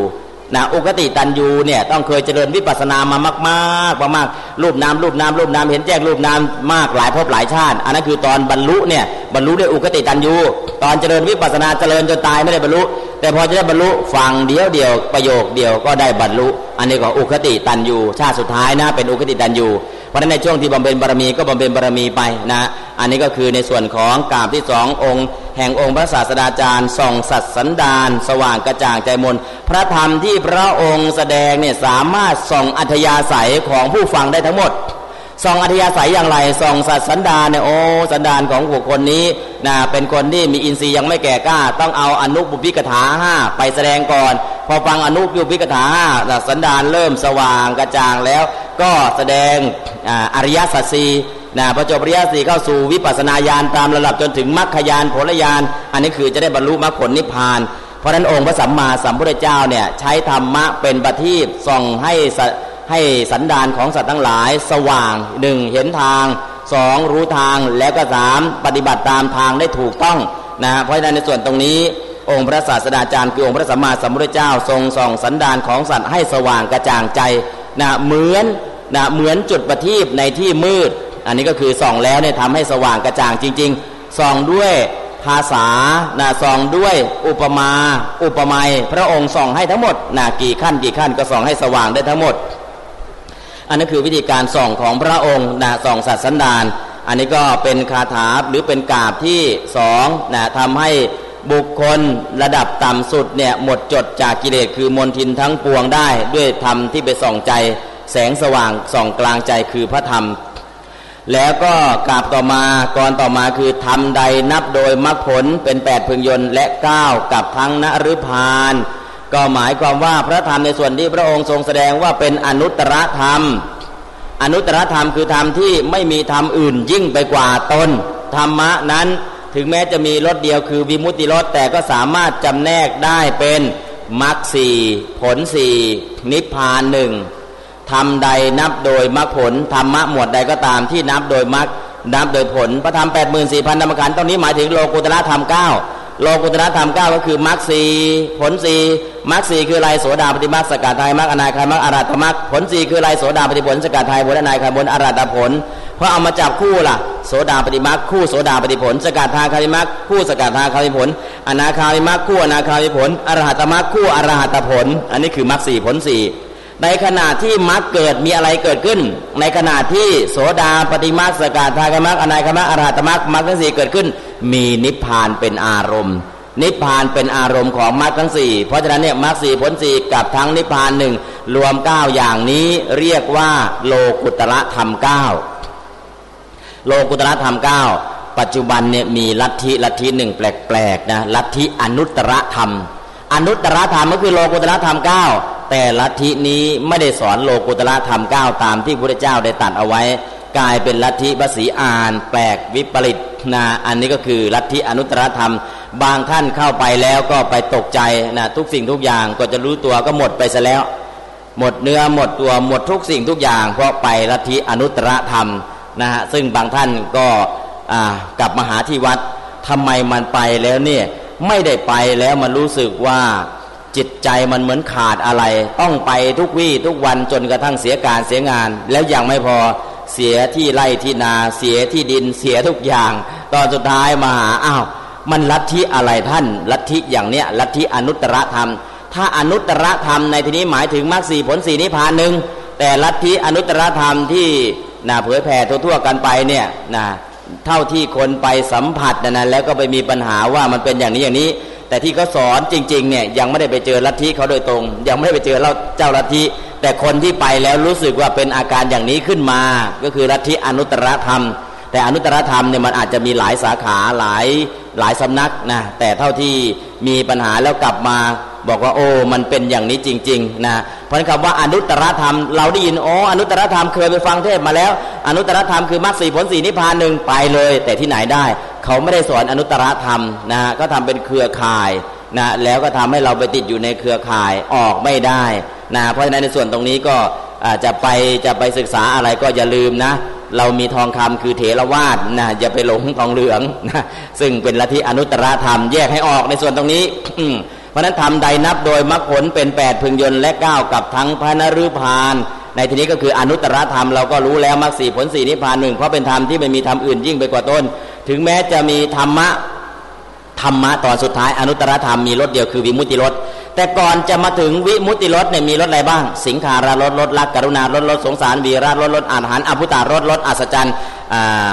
นะอุกติตันยูเนี่ยต้องเคยเจริญวิปัสสนามามากมากมากรูปนามรูปนามรูปนามเห็นแจ้งรูปนามมากหลายภพหลายชาติ อันนั้นคือตอนบรรลุเนี่ยบรรลุด้วยอุกติตันยูตอนเจริญวิปัสสนาเจริญจนตายไม่ได้บรรลุ แต่พอจะได้บรรลุฟังเดียวเดียวประโยคเดียวก็ได้บรรลุ อันนี้ก็อุคติตันยูชาติสุดท้ายนะเป็นอุคติตันยู เพราะฉะนั้นในช่วงที่บำเพ็ญบารมีก็บำเพ็ญบารมีไปนะอันนี้ก็คือในส่วนของกาบที่สององค์ แห่งองค์พระศาสดาจารย์ส่องสัตสันดานสว่างกระจ่างใจมนพระธรรมที่พระองค์แสดงเนี่ยสามารถส่องอัธยาศัยของผู้ฟังได้ทั้งหมดส่องอัธยาศัยอย่างไรส่องสัตสันดานเนี่ยโอ้สันดานของบุคคลนี้นะเป็นคนที่มีอินทรีย์ยังไม่แก่กล้า ต้องเอาอนุบุพิกถาห้าไปแสดงก่อน พอฟังอนุบุพิกถาห้าสันดานเริ่มสว่างกระจ่างแล้ว ก็แสดงอริยสัจสีนะพอจบปริยัติเข้าสู่วิปัสนาญาณตามระดับจนถึงมรรคญาณผลญาณอันนี้คือจะได้บรรลุมรรคผลนิพพาน เพราะฉะนั้นองค์พระสัมมาสัมพุทธเจ้าเนี่ยใช้ธรรมะเป็นประทีปส่องให้ให้สันดานของสัตว์ทั้งหลาย สว่างหนึ่งเห็นทางสองรู้ทางแล้วก็สามปฏิบัติตามทางได้ถูกต้องนะเพราะฉะนั้นในส่วนตรงนี้องค์พระศาสดาจารย์คือองค์พระสัมมาสัมพุทธเจ้าทรงส่องสันดานของสัตว์ให้สว่างกระจ่างใจ นะเหมือนนะเหมือนจุดประทีปในที่มืด อันนี้ก็คือส่องแล้วเนี่ยทำให้สว่างกระจ่างจริง ๆ ส่องด้วยภาษานะส่องด้วยอุปมา อุปไมยพระองค์ส่องให้ทั้งหมดนะกี่ขั้นกี่ขั้นก็ส่องให้สว่างได้ทั้งหมด อันนั้นคือวิธีการส่องของพระองค์นะส่องสัตว์สันดาน อันนี้ก็เป็นคาถาหรือเป็นกาบที่สองนะทำให้ บุคคลระดับต่ำสุดเนี่ยหมดจดจากกิเลสคือมนทินทั้งปวงได้ ด้วยธรรมที่ไปส่องใจ แสงสว่างส่องกลางใจคือพระธรรม แล้วก็กราบต่อมาก่อนต่อมาคือธรรมใดนับโดยมรรคผลเป็นแปดพึงยนต์และเก้ากับทั้งนฤพาน ก็หมายความว่าพระธรรมในส่วนที่พระองค์ทรงแสดงว่าเป็นอนุตตรธรรม อนุตตรธรรมคือธรรมที่ไม่มีธรรมอื่นยิ่งไปกว่าตนธรรมะนั้น ถึงแม้จะมีรถเดียวคือวิมุตติรถแต่ก็สามารถจำแนกได้เป็นมรรคสี่ผลสี่นิพพานหนึ่งทำใดนับโดยมรรคผลธรรมะหมวดใดก็ตามที่นับโดยมรรคนับโดยผลพระธรรมแปดหมื่นสี่พันธรรมขันธ์ตรงนี้หมายถึงโลกุตระธรรมเก้าโลกุตระธรรมเก้าก็คือมรรคสี่ผลสี่มรรคสี่คืออะไรโสดาปัตติมรรคสกทาคามิมรรคอนาคามิมรรคอรหัตมรรคผลสี่คืออะไรโสดาปัตติผลสกทาคามิผลอนาคามิผลอรหัตผล เพราะเอามาจับคู่ล่ะ โสดาปัตติมรรคคู่โสดาปัตติผล สกทาคามิมรรคคู่สกทาคามิผล อนาคามิมรรคคู่อนาคามิผลอรหัตมรรคคู่อรหัตผล อันนี้คือมรรคสี่ผลสี่ในขณะที่มรรคเกิดมีอะไรเกิดขึ้น ในขณะที่โสดาปัตติมรรคสกทาคามิมรรคอนาคามิมรรคอรหัตมรรคมรรคทั้งสี่เกิดขึ้น มีนิพพานเป็นอารมณ์นิพพานเป็นอารมณ์ของมรรคทั้งสี่เพราะฉะนั้นเนี่ยมรรคสี่ผลสี่กับทั้งนิพพานหนึ่งรวมเก้าอย่างนี้เรียกว่าโลกุตระธรรมเก้า โลกุตระธรรมเก้าปัจจุบันเนี่ยมีลัทธิลัทธิหนึ่งแปลกๆนะลัทธิอนุตตรธรรม อนุตตรธรรมก็คือโลกุตระธรรมเก้าแต่ลัทธินี้ไม่ได้สอนโลกุตระธรรมเก้าตามที่พระเจ้าได้ตัดเอาไว้ กลายเป็นลัทธิภาษีอาน แปลกวิปริตนะอันนี้ก็คือลัทธิอนุตตรธรรม บางท่านเข้าไปแล้วก็ไปตกใจนะทุกสิ่งทุกอย่างก็จะรู้ตัวก็หมดไปซะแล้ว หมดเนื้อหมดตัวหมดทุกสิ่งทุกอย่าง เพราะไปลัทธิอนุตตรธรรม นะฮะซึ่งบางท่านก็กลับมาหาที่วัดทำไมมันไปแล้วเนี่ยไม่ได้ไปแล้วมันรู้สึกว่าจิตใจมันเหมือนขาดอะไร ต้องไปทุกวี่ทุกวันจนกระทั่งเสียการเสียงาน แล้วยังไม่พอเสียที่ไร่ที่นาเสียที่ดินเสียทุกอย่าง ตอนสุดท้ายมาหาอ้าวมันลัทธิอะไรท่านลัทธิอย่างเนี้ยลัทธิอนุตตรธรรม ถ้าอนุตตรธรรมในที่นี้หมายถึงมรรคสีผลสีนิพพานหนึ่งแต่ลัทธิอนุตตรธรรมที่ นะเผยแผ่ทั่วๆกันไปเนี่ยนะเท่าที่คนไปสัมผัสนะแล้วก็ไปมีปัญหาว่ามันเป็นอย่างนี้อย่างนี้ แต่ที่เขาสอนจริงๆเนี่ยยังไม่ได้ไปเจอลัทธิเขาโดยตรง ยังไม่ได้ไปเจอเราเจ้าลัทธิแต่คนที่ไปแล้วรู้สึกว่าเป็นอาการอย่างนี้ขึ้นมา ก็คือลัทธิอนุตตรธรรม แต่อนุตตรธรรมเนี่ยมันอาจจะมีหลายสาขาหลายหลายสำนักนะแต่เท่าที่มีปัญหาแล้วกลับมา บอกว่าโอ้มันเป็นอย่างนี้จริงๆนะเพราะคำว่าอนุตตรธรรมเราได้ยินอ๋ออนุตตรธรรมเคยไปฟังเทศมาแล้ว อนุตตรธรรมคือมรรคสีผลสีนิพพานหนึ่งไปเลย แต่ที่ไหนได้ เขาไม่ได้สอนอนุตตรธรรมนะก็ทำเป็นเครือข่ายนะแล้วก็ทำให้เราไปติดอยู่ในเครือข่ายออกไม่ได้นะเพราะฉะนั้นในส่วนตรงนี้ก็จะไปจะไปศึกษาอะไรก็อย่าลืมนะเรามีทองคำคือเถรวาดนะอย่าไปหลงทองเหลืองนะซึ่งเป็นลัทธิอนุตตรธรรมแยกให้ออกในส่วนตรงนี้ ราะนั้นทำใดนับโดยมรรคผลเป็นแปดพึงยนและเก้ากับทั้งพระนรุพานในที่นี้ก็คืออนุตตรธรรมเราก็รู้แล้วมรรคสี่ผลสี่นิพพานหนึ่งเพราะเป็นธรรมที่ไม่มีธรรมอื่นยิ่งไปกว่าต้น ถึงแม้จะมีธรรมะธรรมะตอนสุดท้ายอนุตตรธรรมมีรถเดียวคือวิมุตติรถ แต่ก่อนจะมาถึงวิมุติรถเนี่ยมีรถอะไรบ้าง สิงขารารถรถรักกรุณารถรถสงสารวีรารถรถอาหารอภุตารถรถอัศจรรย์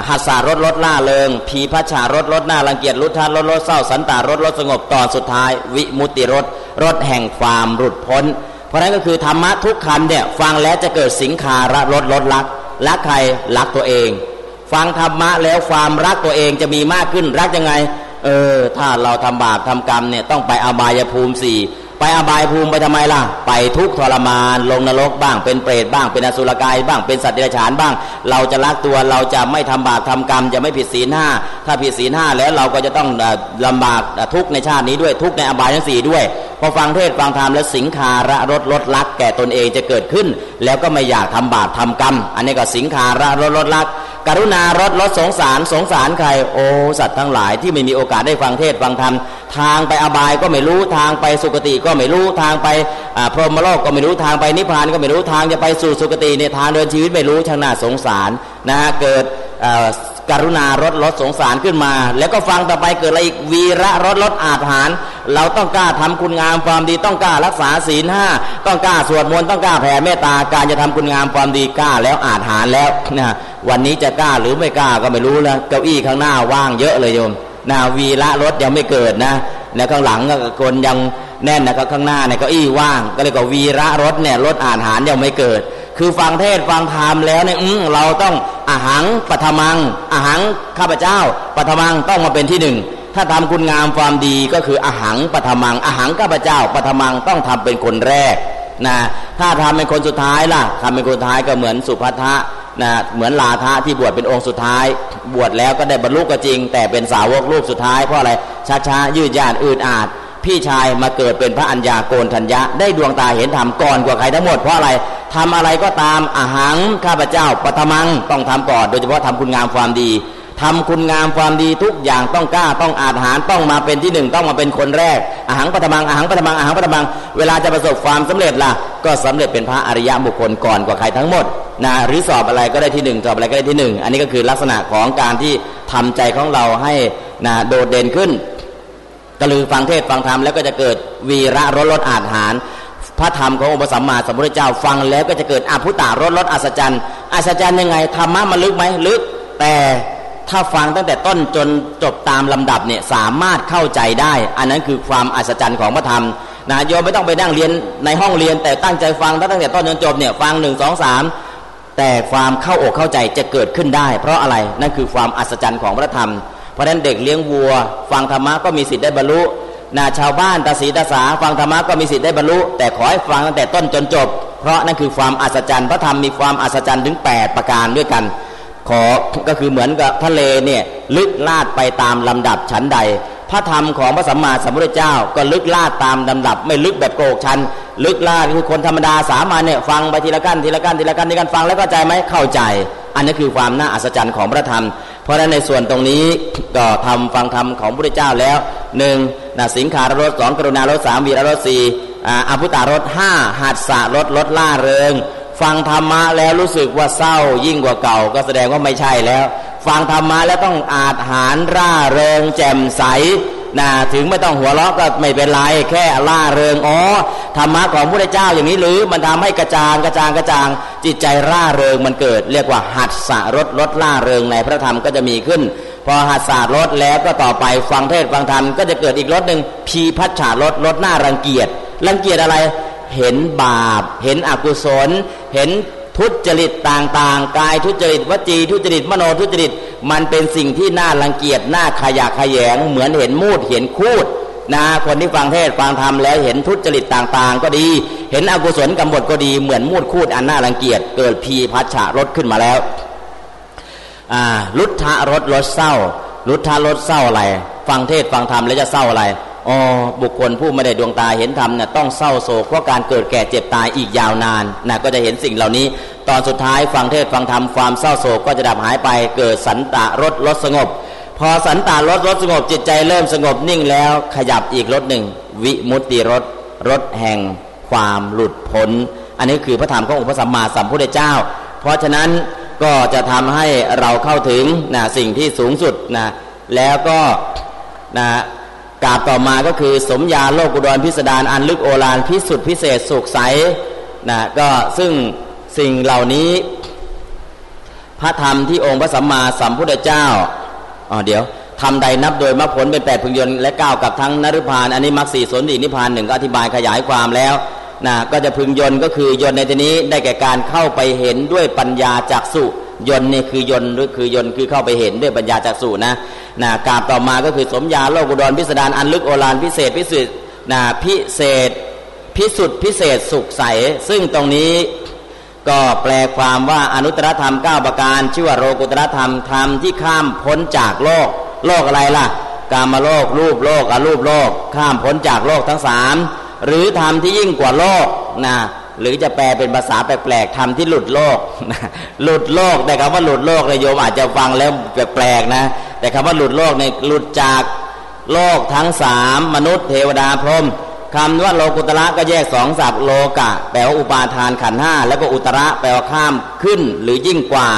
หัสสารถรถล่าเริงผีพัชชารถรถหน้ารังเกียจรุทธารถรถเศร้าสันตารถรถสงบตอนสุดท้าย วิมุติรถรถแห่งความหลุดพ้น เพราะนั้นก็คือธรรมะทุกคำเนี่ยฟังแล้วจะเกิดสิงขารรถรถรักรักใครรักตัวเอง ฟังธรรมะแล้วความรักตัวเองจะมีมากขึ้นรักยังไงเออถ้าเราทำบาปทำกรรมเนี่ยต้องไปอบายภูมิสี่ ไปอบายภูมิไปทำไมล่ะ ไปทุกทรมานลงนรกบ้าง เป็นเปรตบ้างเป็นอสุรกายบ้างเป็นสัตว์เดรัจฉานบ้าง เราจะรักตัวเราจะไม่ทำบาปทำกรรม จะไม่ผิดศีลห้าถ้าผิดศีลห้าแล้วเราก็จะต้องลำบากทุกในชาตินี้ด้วยทุกในอบายทั้งสี่ด้วยพอฟังเทศฟังธรรมแล้วสิงคาระรถลดลักแก่ตนเองจะเกิดขึ้น แล้วก็ไม่อยากทำบาปทำกรรม อันนี้ก็สิงคาระรถลดลัก กรุณารถลดสงสารสงสารใคร โอ้สัตว์ทั้งหลายที่ไม่มีโอกาสได้ฟังเทศฟังธรรมทางไปอบายก็ไม่รู้ทางไปสุคติก็ไม่รู้ทางไปพรหมโลกก็ไม่รู้ทางไปนิพพานก็ไม่รู้ทางจะไปสู่สุคติเนี่ยทางเดินชีวิตไม่รู้ช่างน่าสงสารนะฮะเกิด กรุณารดลดสงสารขึ้นมา แล้วก็ฟังต่อไปเกิดอะไรอีกวีระรดลดอาถรรพ์เราต้องกล้าทำคุณงามความดีต้องกล้ารักษาศีลห้าต้องกล้าสวดมนต์ต้องกล้าแผ่เมตตาการจะทำคุณงามความดีกล้าแล้วอาถรรพ์แล้วนะวันนี้จะกล้าหรือไม่กล้าก็ไม่รู้แล้วเก้าอี้ข้างหน้าว่างเยอะเลยโยมนะวีระรถยังไม่เกิดนะแล้วข้างหลังก็คนยังแน่นนะครับข้างหน้าเนี่ยเก้าอี้ว่าง ก็เลยก็วีระรถเนี่ยรถอาหารยังไม่เกิด คือฟังเทศฟังธรรมแล้วเนี่ยเราต้อง อาหังปัทมังอาหังข้าพเจ้าปัทมังต้องมาเป็นที่หนึ่งถ้าทำคุณงามความดีก็คืออาหังปัทมังอาหังข้าพเจ้าปัทมังต้องทำเป็นคนแรกนะถ้าทำเป็นคนสุดท้ายล่ะทำเป็นคนสุดท้ายก็เหมือนสุภัทะนะเหมือนลาทะที่บวชเป็นองค์สุดท้าย บวชแล้วก็ได้บรรลุก็จริง แต่เป็นสาวกรูปสุดท้ายเพราะอะไรช้าๆยืดยาดอืดอาดพี่ชายมาเกิดเป็นพระอัญญาโกนทัญญะได้ดวงตาเห็นธรรมก่อนกว่าใครทั้งหมดเพราะอะไร ทำอะไรก็ตามอาหังข้าพเจ้าปฐมังต้องทำก่อนโดยเฉพาะทำคุณงามความดีทำคุณงามความดีทุกอย่างต้องกล้าต้องอาหารต้องมาเป็นที่หนึ่งต้องมาเป็นคนแรกอาหังปฐมังอาหังปฐมังอาหังปฐมัง เวลาจะประสบความสำเร็จล่ะ ก็สำเร็จเป็นพระอริยะบุคคลก่อนกว่าใครทั้งหมดนะหรือสอบอะไรก็ได้ที่หนึ่งสอบอะไรก็ได้ที่หนึ่งอันนี้ก็คือลักษณะของการที่ทำใจของเราให้นะโดดเด่นขึ้นกระลือฟังเทศฟังธรรมแล้วก็จะเกิดวีระรสรสอาหาร พระธรรมขององค์พระสัมมาสัมพุทธเจ้าฟังแล้วก็จะเกิดอภุตารสรสอัศจรรย์อัศจรรย์ยังไงธรรมะมันลึกไหมลึก แต่ถ้าฟังตั้งแต่ต้นจนจบตามลำดับเนี่ยสามารถเข้าใจได้ อันนั้นคือความอัศจรรย์ของพระธรรมนะโยมไม่ต้องไปนั่งเรียนในห้องเรียน แต่ตั้งใจฟังตั้งแต่ต้นจนจบเนี่ยฟังหนึ่งสองสามแต่ความเข้าอกเข้าใจจะเกิดขึ้นได้ เพราะอะไรนั่นคือความอัศจรรย์ของพระธรรม เพราะฉะนั้นเด็กเลี้ยงวัว ฟังธรรมะก็มีสิทธิ์ได้บรรลุ นาชาวบ้านตาสีตาสาฟังธรรมะก็มีสิทธิ์ได้บรรลุ แต่ขอให้ฟังตั้งแต่ต้นจนจบ เพราะนั่นคือความอัศจรรย์พระธรรมมีความอัศจรรย์ถึง 8 ประการด้วยกันขอก็คือเหมือนกับทะเลเนี่ยลึกลาดไปตามลำดับชั้นใด พระธรรมของพระสัมมาสัมพุทธเจ้า ก็ลึกลาดตามลำดับ ไม่ลึกแบบโกรกชัน ลึกลาดคือคนธรรมดาสามัญเนี่ยฟังไปทีละกั้นทีละกั้นทีละกั้นทีละกันฟังแล้วก็ใจไหมเข้าใจ อันนี้คือความน่าอัศจรรย์ของพระธรรม เพราะฉะนั้นในส่วนตรงนี้ก็ทำฟังธรรมของพระเจ้าแล้วหนึ่งนะสิงขารรสสองกรุณารสสามวีรรสสี่อาภุตารสห้าหัดสะรสลดล่าเริง ฟังธรรมะแล้วรู้สึกว่าเศร้ายิ่งกว่าเก่า ก็แสดงว่าไม่ใช่แล้ว ฟังธรรมะแล้วต้องอาจหารร่าเริง แจ่มใส นะถึงไม่ต้องหัวเราะก็ไม่เป็นไรแค่ล่าเริงอ๋อธรรมะของพระเจ้าอย่างนี้หรือมันทำให้กระจางกระจางกระจาง จิตใจร่าเริงมันเกิด เรียกว่าหัดสะรถลดล่าเริงในพระธรรมก็จะมีขึ้น พอหัดสะรถแล้วก็ต่อไปฟังเทศฟังธรรมก็จะเกิดอีกรถหนึ่งพีพัชชารถรถหน้ารังเกียจรังเกียจอะไร เห็นบาป เห็นอกุศล เห็น ทุจริตต่างๆ กายทุจริตวจีทุจริตมโนทุจริต มันเป็นสิ่งที่น่ารังเกียจน่าขยะขยง เหมือนเห็นมูดเห็นคูดนะคนที่ฟังเทศฟังธรรมแล้วเห็นทุจริตต่างๆ ก็ดี เห็นอกุศลกำบดก็ดีเหมือนมูดคูดอันน่ารังเกียจเกิดพีพัชชารถขึ้นมาแล้วอ่าลุทธะรถรถเศร้าลุทธะรถเศร้าอะไร ฟังเทศฟังธรรมแล้วจะเศร้าอะไร อ๋อบุคคลผู้ไม่ได้ดวงตาเห็นธรรมเนี่ยต้องเศร้าโศกเพราะการเกิดแก่เจ็บตายอีกยาวนานนะก็จะเห็นสิ่งเหล่านี้ ตอนสุดท้ายฟังเทศฟังธรรมความเศร้าโศกก็จะดับหายไปเกิดสันตะรถรถสงบ พอสันตะรถรถสงบจิตใจเริ่มสงบนิ่งแล้วขยับอีกรถหนึ่งวิมุตติรถรถแห่งความหลุดพ้น อันนี้คือพระธรรมขององค์พระสัมมาสัมพุทธเจ้า เพราะฉะนั้นก็จะทำให้เราเข้าถึงนะสิ่งที่สูงสุดนะแล้วก็นะ กาบต่อมาก็คือสมยาโลกุดรพิสดารอันลึกโอฬารพิสุทธิพิเศษสุขใสนะก็ซึ่งสิ่งเหล่านี้ พระธรรมที่องค์พระสัมมาสัมพุทธเจ้าอ๋อเดี๋ยวทำใดนับโดยมรรคผลเป็นแปดพึงยนและก้าวกับทั้งนรุพานอันนี้มรรคสี่สนดีนิพานหนึ่งก็อธิบายขยายความแล้วนะก็จะพึงยนก็คือยนในที่นี้ได้แก่การเข้าไปเห็นด้วยปัญญาจากสุ ยนนี่คือยนหรือคือยนคือเข้าไปเห็นด้วยปัญญาจากสุนะนะกาบต่อมาก็คือสมญาโลกุดรพิสดารอันลึกโอฬารพิเศษพิสุทธิ์นะพิเศษพิสุทธิ์พิเศษสุขใส ซึ่งตรงนี้ก็แปลความว่าอนุตตรธรรม 9 ประการ ชื่อว่าโลกุตรธรรมธรรมที่ข้ามพ้นจากโลก โลกอะไรล่ะ กามโลก รูปโลกอรูปโลก ข้ามพ้นจากโลกทั้งสามหรือธรรมที่ยิ่งกว่าโลกนะ หรือจะแปลเป็นภาษาแปลกๆทำที่หลุดโลก หลุดโลกแต่คำว่าหลุดโลกนายโยมอาจจะฟังแล้วแปลกๆนะ แต่คำว่าหลุดโลกในหลุดจากโลกทั้งสามมนุษย์เทวดาพรหมคำว่าโลกุตระก็แยกสองศัพท์โลกะ แปลว่าอุปาทานขันห้าแล้วก็อุตระแปลว่าข้ามขึ้นหรือยิ่งกว่า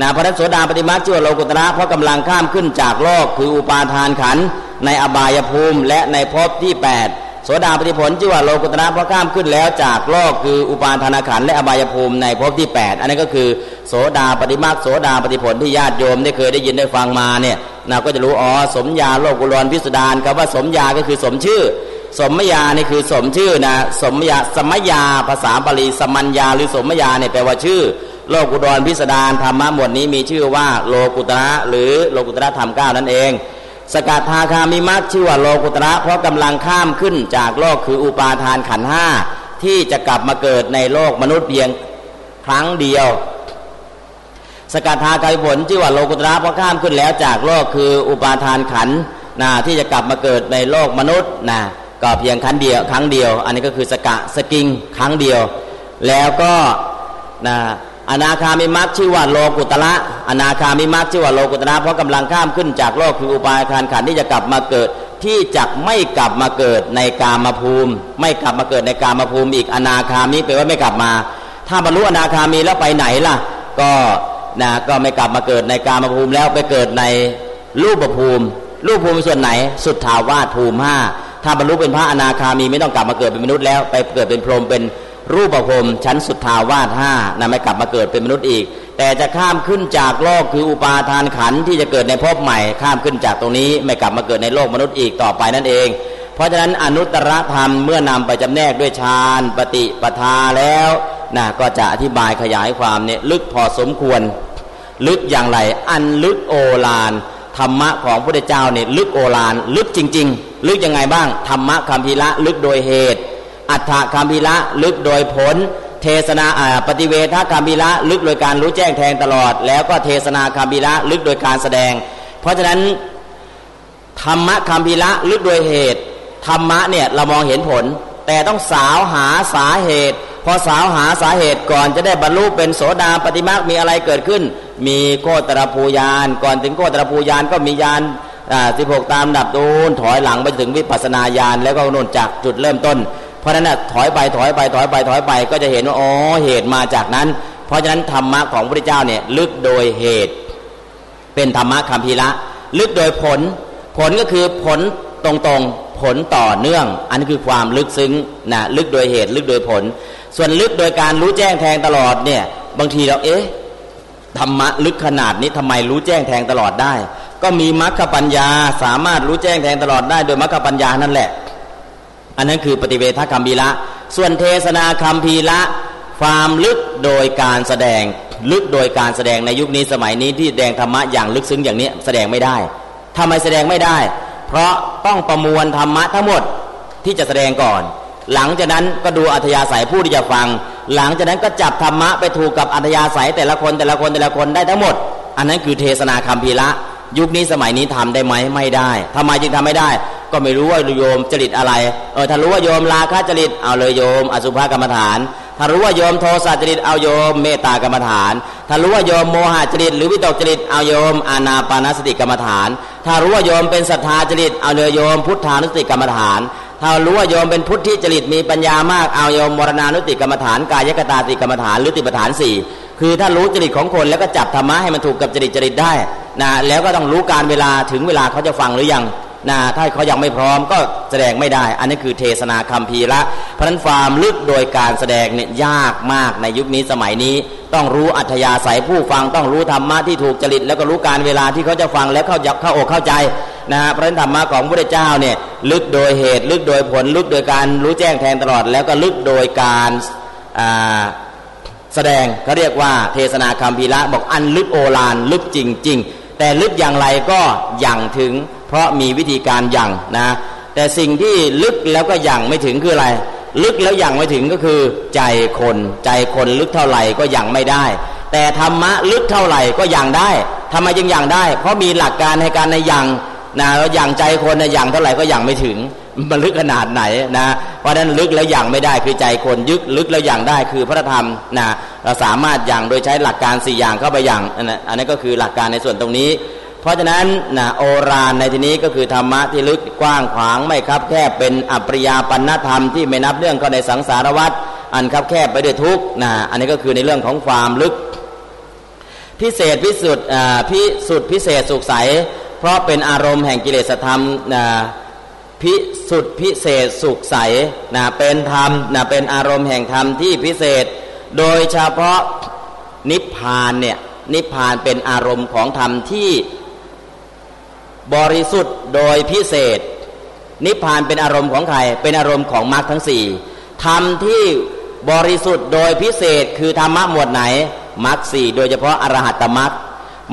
นะพระโสดาปฏิมาชื่อว่าโลกุตระเพราะกำลังข้ามขึ้นจากโลกคืออุปาทานขันในอบายภูมิและในภพที่ 8 สดาปฏิผลชื่อว่าโลกุตระเพราะข้ามขึ้นแล้วจากโลกคืออุปาทานขันและอบายภูมิในภพที่ 8 อันนี้ก็คือโสดาปฏิมาโสดาปฏิผลที่ญาติโยมได้เคยได้ยินได้ฟังมาเนี่ยนะก็จะรู้อ๋อสมยาโลกุลรพิสดารคำว่าสมยาก็คือสมชื่อสมมยานี่คือสมชื่อนะสมยาสมยาภาษาบาลีสมัญญาหรือสมมยาเนี่ยแปลว่าชื่อ โลกุตรพิสดารธรรมะหมวดนี้มีชื่อว่าโลกุตระหรือโลกุตระธรรมเก้านั่นเอง สกัดทาคามิมักชื่อว่าโลกุตระ เพราะกำลังข้ามขึ้นจากโลกคืออุปาทานขันห้าที่จะกลับมาเกิดในโลกมนุษย์เพียงครั้งเดียว สกัดทาคาผลชื่อว่าโลกุตระเพราะข้ามขึ้นแล้วจากโลกคืออุปาทานขันนะที่จะกลับมาเกิดในโลกมนุษย์นะก็เพียงครั้งเดียวครั้งเดียว อันนี้ก็คือสกะสกิงครั้งเดียว แล้วก็นะ อนาคามิมักชื่อว่าโลกุตระอนาคามิมักชื่อว่าโลกุตระเพราะกำลังข้ามขึ้นจากโลกคืออุปาทานขันที่จะกลับมาเกิด ที่จะไม่กลับมาเกิดในกามภูมิ ไม่กลับมาเกิดในกามภูมิอีกอนาคามิแปลว่าไม่กลับมา ถ้าบรรลุอนาคามีแล้วไปไหนล่ะ ก็นะก็ไม่กลับมาเกิดในกามภูมิแล้วไปเกิดในรูปภูมิ รูปภูมิส่วนไหน สุดทาวาสภูมิห้าถ้าบรรลุเป็นพระอนาคามีไม่ต้องกลับมาเกิดเป็นมนุษย์แล้ว ไปเกิดเป็นพรหมเป็น รูปภพชั้นสุดทาวาสห้านะไม่กลับมาเกิดเป็นมนุษย์อีก แต่จะข้ามขึ้นจากโลกคืออุปาทานขันที่จะเกิดในภพใหม่ ข้ามขึ้นจากตรงนี้ไม่กลับมาเกิดในโลกมนุษย์อีกต่อไปนั่นเอง เพราะฉะนั้นอนุตตรธรรมเมื่อนำไปจำแนกด้วยฌานปฏิปทาแล้วนะก็จะอธิบายขยายความเนี่ยลึกพอสมควร ลึกอย่างไรอันลึกโอลานธรรมะของพระเจ้าเนี่ยลึกโอลานลึกจริง ๆ ลึกยังไงบ้างธรรมะคำพีละลึกโดยเหตุ อัฏฐคำพิละลึกโดยผล เทศนาปฏิเวทคำพิละลึกโดยการรู้แจ้งแทงตลอด แล้วก็เทศนาคำพิละลึกโดยการแสดง เพราะฉะนั้นธรรมะคำพิละลึกโดยเหตุธรรมะเนี่ยเรามองเห็นผล แต่ต้องสาวหาสาเหตุ พอสาวหาสาเหตุก่อนจะได้บรรลุเป็นโสดาปฏิมามีอะไรเกิดขึ้น มีโคตรภูยาน ก่อนถึงโคตรภูยานก็มียานสิบหกตามดับตูนถอยหลังไปถึงวิปัสนาญาณแล้วก็นุ่นจากจุดเริ่มต้น เพราะฉะนั้นถอยไปถอยไปถอยไปถอยไป ก็จะเห็นว่าอ๋อเหตุมาจากนั้น เพราะฉะนั้นธรรมะของพระเจ้าเนี่ยลึกโดยเหตุ เป็นธรรมะคำพีละ ลึกโดยผล ผลก็คือผลตรงๆผลต่อเนื่อง อันนี้คือความลึกซึ้งนะลึกโดยเหตุลึกโดยผล ส่วนลึกโดยการรู้แจ้งแทงตลอดเนี่ยบางทีเราเอ๊ะธรรมะลึกขนาดนี้ทำไมรู้แจ้งแทงตลอดได้ ก็มีมรรคปัญญาสามารถรู้แจ้งแทงตลอดได้ โดยมรรคปัญญานั่นแหละ อันนั้นคือปฏิเวทคัมภีละส่วนเทศนาคัมภีละความลึกโดยการแสดง ลึกโดยการแสดงในยุคนี้สมัยนี้ที่แสดงธรรมะอย่างลึกซึ้งอย่างนี้แสดงไม่ได้ทำไมแสดงไม่ได้ เพราะต้องประมวลธรรมะทั้งหมดที่จะแสดงก่อน หลังจากนั้นก็ดูอัธยาศัยผู้ที่จะฟัง หลังจากนั้นก็จับธรรมะไปถูกกับอัธยาศัยแต่ละคนแต่ละคนแต่ละคนได้ทั้งหมด อันนั้นคือเทศนาคัมภีละยุคนี้สมัยนี้ทำได้ไหมไม่ได้ทำไมจึงทำไม่ได้ ก็ไม่รู้ว่าโยมจริตอะไร เออถ้ารู้ว่าโยมราคะจริตเอาเลยโยม อสุภกรรมฐาน ถ้ารู้ว่าโยมโทสะจริตเอาโยมเมตตากรรมฐาน ถ้ารู้ว่าโยมโมหะจริตหรือวิตกจริตเอาโยมอานาปานสติกรรมฐาน ถ้ารู้ว่าโยมเป็นศรัทธาจริตเอาเลยโยมพุทธานุสติกรรมฐานถ้ารู้ว่าโยมเป็นพุทธิจริตมีปัญญามากเอาโยมมรณานุติกรรมฐานกายกตาติกรรมฐานหรือติปฐานสี่คือถ้ารู้จริตของคนแล้วก็จับธรรมะให้มันถูกกับจริตจริตได้นะแล้วก็ต้องรู้การเวลาถึงเวลาเขาจะฟังหรือยัง นะถ้าเขายังไม่พร้อมก็แสดงไม่ได้ อันนี้คือเทศนาคำพีละเพราะนั้นความลึกโดยการแสดงเนี่ยยากมากในยุคนี้สมัยนี้ ต้องรู้อัธยาศัยผู้ฟังต้องรู้ธรรมะที่ถูกจริต แล้วก็รู้การเวลาที่เขาจะฟังแล้วเข้าเข้าอกเข้าใจนะเพระนั้นธรรมะของพระเจ้าเนี่ยลึกโดยเหตุ ลึกโดยผล ลึกโดยการรู้แจ้งแทงตลอด แล้วก็ลึกโดยการอ่าแสดงเขาเรียกว่าเทศนาคำพีละบอกอันลึกโอฬารลึกจริง ๆ แต่ลึกอย่างไรก็ยังถึง เพราะมีวิธีการยังนะ แต่สิ่งที่ลึกแล้วก็ยังไม่ถึงคืออะไร ลึกแล้วยังไม่ถึงก็คือใจคน ใจคนลึกเท่าไหร่ก็ยังไม่ได้ แต่ธรรมะลึกเท่าไหร่ก็ยังได้ทำไมจึงยังได้ เพราะมีหลักการในการในยังนะอย่างใจคนนะอย่างเท่าไหร่ก็ยังไม่ถึงมันลึกขนาดไหนนะเพราะนั้นลึกแล้วอย่างไม่ได้คือใจคนยึกลึกแล้วอย่างได้คือพระธรรมนะเราสามารถอย่างโดยใช้หลักการสี่อย่างเข้าไปอย่างอันนั้นก็คือหลักการในส่วนตรงนี้ เพราะฉะนั้นนะโอรานในที่นี้ก็คือธรรมะที่ลึกกว้างขวางไม่ครับแค่เป็นอปริยาปัญธรรมที่ไม่นับเรื่องก็ในสังสารวัฏอันครับแคบไปด้วยทุกนะอันนี้ก็คือในเรื่องของความลึก พิเศษพิสุทธิ์พิสุทธิ์พิเศษสุขใส เพราะเป็นอารมณ์แห่งกิเลสธรรมพิสุทธิ์พิเศษสุขใสนะเป็นธรรมนะเป็นอารมณ์แห่งธรรมที่พิเศษ โดยเฉพาะนิพพานเนี่ยนิพพานเป็นอารมณ์ของธรรมที่ บริสุทธิ์โดยพิเศษ นิพพานเป็นอารมณ์ของใคร เป็นอารมณ์ของมรรคทั้งสี่ธรรมที่บริสุทธิ์โดยพิเศษคือธรรมะหมวดไหนมรรคสี่โดยเฉพาะอรหัตมรรค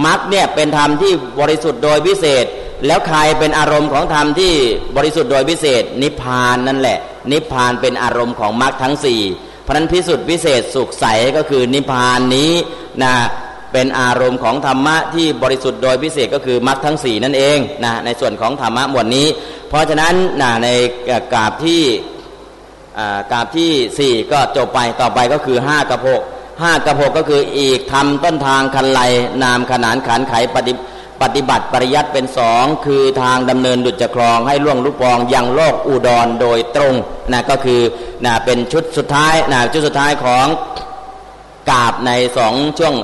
มรรคเนี่ยเป็นธรรมที่บริสุทธิ์โดยพิเศษ แล้วใครเป็นอารมณ์ของธรรมที่บริสุทธิ์โดยพิเศษ นิพพานนั่นแหละ นิพพานเป็นอารมณ์ของมรรคทั้งสี่พราะนั้นพิสุทธิ์พิเศษสุขใสก็คือนิพพานนี้นะ เป็นอารมณ์ของธรรมะที่บริสุทธิ์โดยพิเศษก็คือมรรคทั้งสี่นั่นเองนะในส่วนของธรรมะหมวดนี้ เพราะฉะนั้นนะในกราบที่กราบที่สี่ก็จบไปต่อไปก็คือห้ากับหกห้ากับหกก็คืออีกทำต้นทางคันไลนามขนานขันไขปฏิปฏิบัติปริยัติเป็นสองคือทางดำเนินดุจคลองให้ล่วงลุปองยังโลกอุดรโดยตรงนะก็คือนะเป็นชุดสุดท้ายนะชุดสุดท้ายของกาบในสองช่วง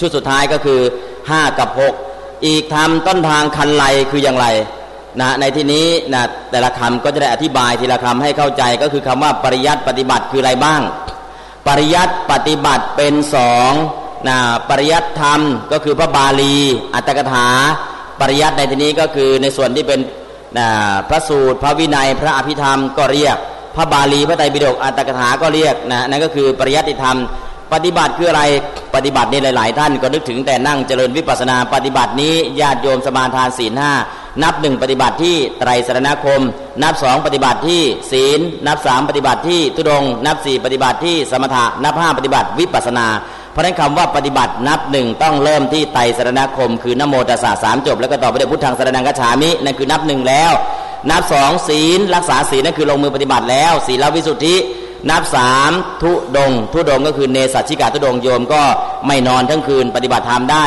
ชุดสุดท้ายก็คือห้ากับหกอีกทำต้นทางคันไลคืออย่างไรนะในที่นี้นะแต่ละคำก็จะได้อธิบายทีละคำให้เข้าใจก็คือคำว่าปริยัติปฏิบัติคืออะไรบ้าง ปริยัติปฏิบัติเป็นสองนะปริยัติธรรมก็คือพระบาลี อัตถกถา ปริยัติในที่นี้ก็คือในส่วนที่เป็นนะพระสูตร พระวินัย พระอภิธรรมก็เรียก พระบาลีพระไตรปิฎกอัตถกถาก็เรียกนะนั่นก็คือปริยัติธรรม ปฏิบัติคืออะไรปฏิบัตินี่หลาย ๆ ท่านก็นึกถึงแต่นั่งเจริญวิปัสนา ปฏิบัตินี้ญาติโยมสมาทานศีลห้านับหนึ่งปฏิบัติที่ไตรสรณคม นับสองปฏิบัติที่ศีล นับสามปฏิบัติที่ทุดง นับสี่ปฏิบัติที่สมถะนับห้าปฏิบัติวิปัสนา เพราะนั้นคำว่าปฏิบัตินับหนึ่งต้องเริ่มที่ไตรสรณคม คือนโมตัสสะสามจบ แล้วก็ต่อไปด้วยพุทธังสรนังกัจฉามินั่นคือนับหนึ่งแล้ว นับสองศีลรักษาศีลนั่นคือลงมือปฏิบัติแล้ว ศีลวิสุทธิ นับสามทุดง ทุดงก็คือเนสัชิกาทุดงโยมก็ไม่นอนทั้งคืนปฏิบัติธรรมได้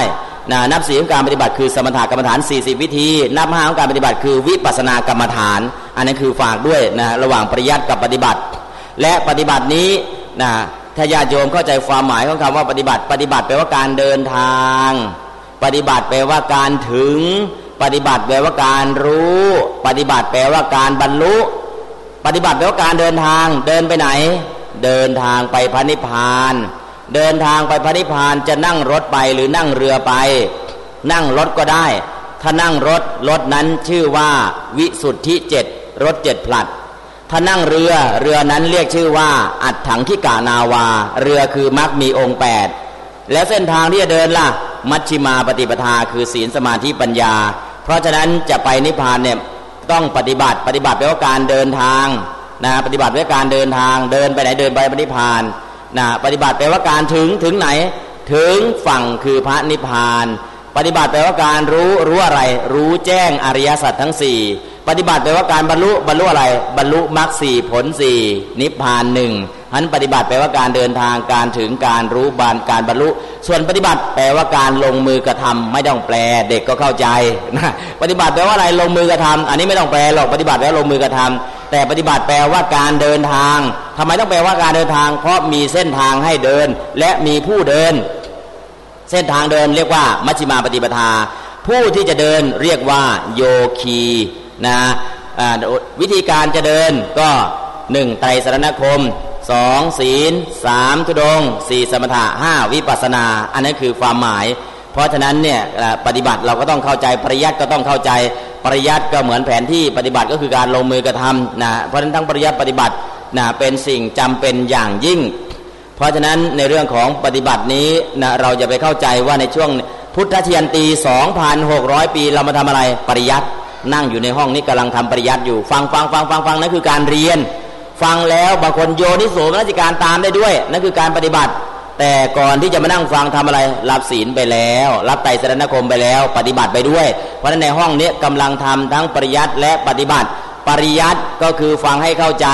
นะนับสี่ของการปฏิบัติคือสมถกรรมฐาน 40 วิธี นับห้าของการปฏิบัติคือวิปัสสนากรรมฐาน อันนั้นคือฝากด้วยนะระหว่างปริยัติกับปฏิบัติ และปฏิบัตินี้นะถ้าญาติโยมเข้าใจความหมายของคำว่าปฏิบัติ ปฏิบัติแปลว่าการเดินทาง ปฏิบัติแปลว่าการถึง ปฏิบัติแปลว่าการรู้ ปฏิบัติแปลว่าการบรรลุ ปฏิบัติแปลว่าการเดินทางเดินไปไหน เดินทางไปพระนิพพาน เดินทางไปพระนิพพานจะนั่งรถไปหรือนั่งเรือไป นั่งรถก็ได้ ถ้านั่งรถรถนั้นชื่อว่าวิสุทธิเจ็ดรถเจ็ดพลัด ถ้านั่งเรือเรือนั้นเรียกชื่อว่า อัดถังทิกานาวา เรือคือมักมีองค์แปดแล้วเส้นทางที่จะเดินล่ะ มัชชิมาปฏิปทาคือศีลสมาธิปัญญา เพราะฉะนั้นจะไปนิพพานเนี่ย ต้องปฏิบัติ ปฏิบัติแปลว่าการเดินทางนะปฏิบัติด้วยการเดินทางเดินไปไหนเดินไปนิพพานนะปฏิบัติแปลว่าการถึงถึงไหน ถึงฝั่งคือพระนิพพาน ปฏิบัติแปลว่าการรู้รู้อะไร รู้แจ้งอริยสัจทั้งสี่ปฏิบัติแปลว่าการบรรลุบรรลุอะไร บรรลุมรรคสี่ผลสี่นิพพานหนึ่ง หันปฏิบัติแปลว่าการเดินทางการถึงการรู้บานการบรรลุ ส่วนปฏิบัติแปลว่าการลงมือกระทำไม่ต้องแปลเด็กก็เข้าใจนะปฏิบัติแปลว่าอะไรลงมือกระทำอันนี้ไม่ต้องแปลหรอกปฏิบัติแปลว่าลงมือกระทำแต่ปฏิบัติแปลว่าการเดินทางทำไมต้องแปลว่าการเดินทาง เพราะมีเส้นทางให้เดิน และมีผู้เดิน เส้นทางเดินเรียกว่า มัชฌิมาปฏิปทา ผู้ที่จะเดินเรียกว่าโยคีนะวิธีการจะเดินก็หนึ่งไตรสรณคม สองศีลสามทุดงสี่สมถะห้าวิปัสนา อันนั้นคือความหมาย เพราะฉะนั้นเนี่ยปฏิบัติเราก็ต้องเข้าใจปริยัติก็ต้องเข้าใจปริยัติก็เหมือนแผนที่ปฏิบัติก็คือการลงมือกระทำนะเพราะฉะนั้นทั้งปริยัติปฏิบัตินะเป็นสิ่งจำเป็นอย่างยิ่ง เพราะฉะนั้นในเรื่องของปฏิบัตินี้นะเราจะไปเข้าใจว่าในช่วงพุทธเทียนตี 2,600 ปีเรามาทำอะไรปริยัตินั่งอยู่ในห้องนี้กำลังทำปริยัติอยู่ฟังฟังฟังฟังฟังนั่นคือการเรียน ฟังแล้วบางคนโยนิโสมนัสิการตามได้ด้วย นั่นคือการปฏิบัติ แต่ก่อนที่จะมานั่งฟังทำอะไร รับศีลไปแล้ว รับไตรสรณคมไปแล้ว ปฏิบัติไปด้วย เพราะฉะนั้นในห้องนี้กำลังทำทั้งปริยัติและปฏิบัติ ปริยัติก็คือฟังให้เข้าใจ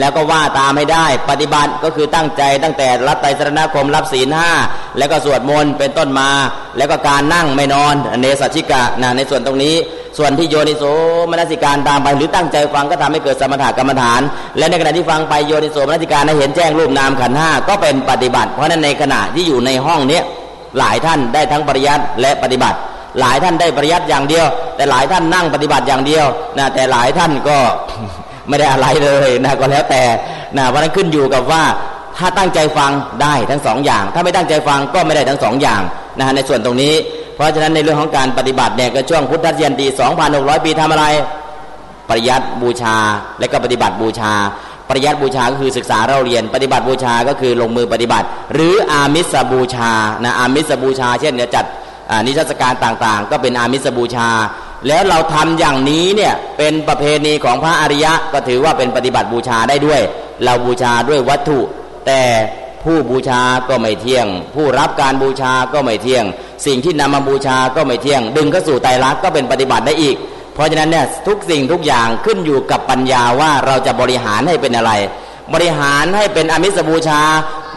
แล้วก็ว่าตามให้ได้ ปฏิบัติก็คือตั้งใจตั้งแต่รับไตรสรณคมรับศีลห้าแล้วก็สวดมนต์เป็นต้นมา แล้วก็การนั่งไม่นอนเนสัชิกะนะในส่วนตรงนี้ ส่วนที่โยนิโสมนสิการตามไปหรือตั้งใจฟังก็ทำให้เกิดสมถะกรรมฐาน และในขณะที่ฟังไปโยนิโสมนสิการให้เห็นแจ้งรูปนามขันห้าก็เป็นปฏิบัติ เพราะนั้นในขณะที่อยู่ในห้องเนี้ยหลายท่านได้ทั้งปริยัติและปฏิบัติ หลายท่านได้ปริยัติอย่างเดียว แต่หลายท่านนั่งปฏิบัติอย่างเดียวนะแต่หลายท่านก็ไม่ได้อะไรเลยนะก็แล้วแต่นะเพราะนั้นขึ้นอยู่กับว่าถ้าตั้งใจฟังได้ทั้งสองอย่าง ถ้าไม่ตั้งใจฟังก็ไม่ได้ทั้งสองอย่างนะในส่วนตรงนี้ เพราะฉะนั้นในเรื่องของการปฏิบัติเนี่ยก็ช่วงพุทธเยันตี2,600 ปีทำอะไร ปริยัติบูชา และก็ปฏิบัติบูชา ปริยัติบูชาก็คือศึกษาเราเรียน ปฏิบัติบูชาก็คือลงมือปฏิบัติ หรืออามิสบูชานะอามิสบูชา เช่นเนี่ยจัด นิทรรศการต่างๆ ก็เป็นอามิสบูชา แล้วเราทำอย่างนี้เนี่ยเป็นประเพณีของพระอริยะก็ถือว่าเป็นปฏิบัติบูชาได้ด้วย เราบูชาด้วยวัตถุ แต่ผู้บูชาก็ไม่เที่ยง ผู้รับการบูชาก็ไม่เที่ยง สิ่งที่นำมาบูชาก็ไม่เที่ยง ดึงเข้าสู่ไตรลักษณ์ก็เป็นปฏิบัติได้อีก เพราะฉะนั้นเนี่ยทุกสิ่งทุกอย่างขึ้นอยู่กับปัญญาว่าเราจะบริหารให้เป็นอะไร บริหารให้เป็นอมิสบูชา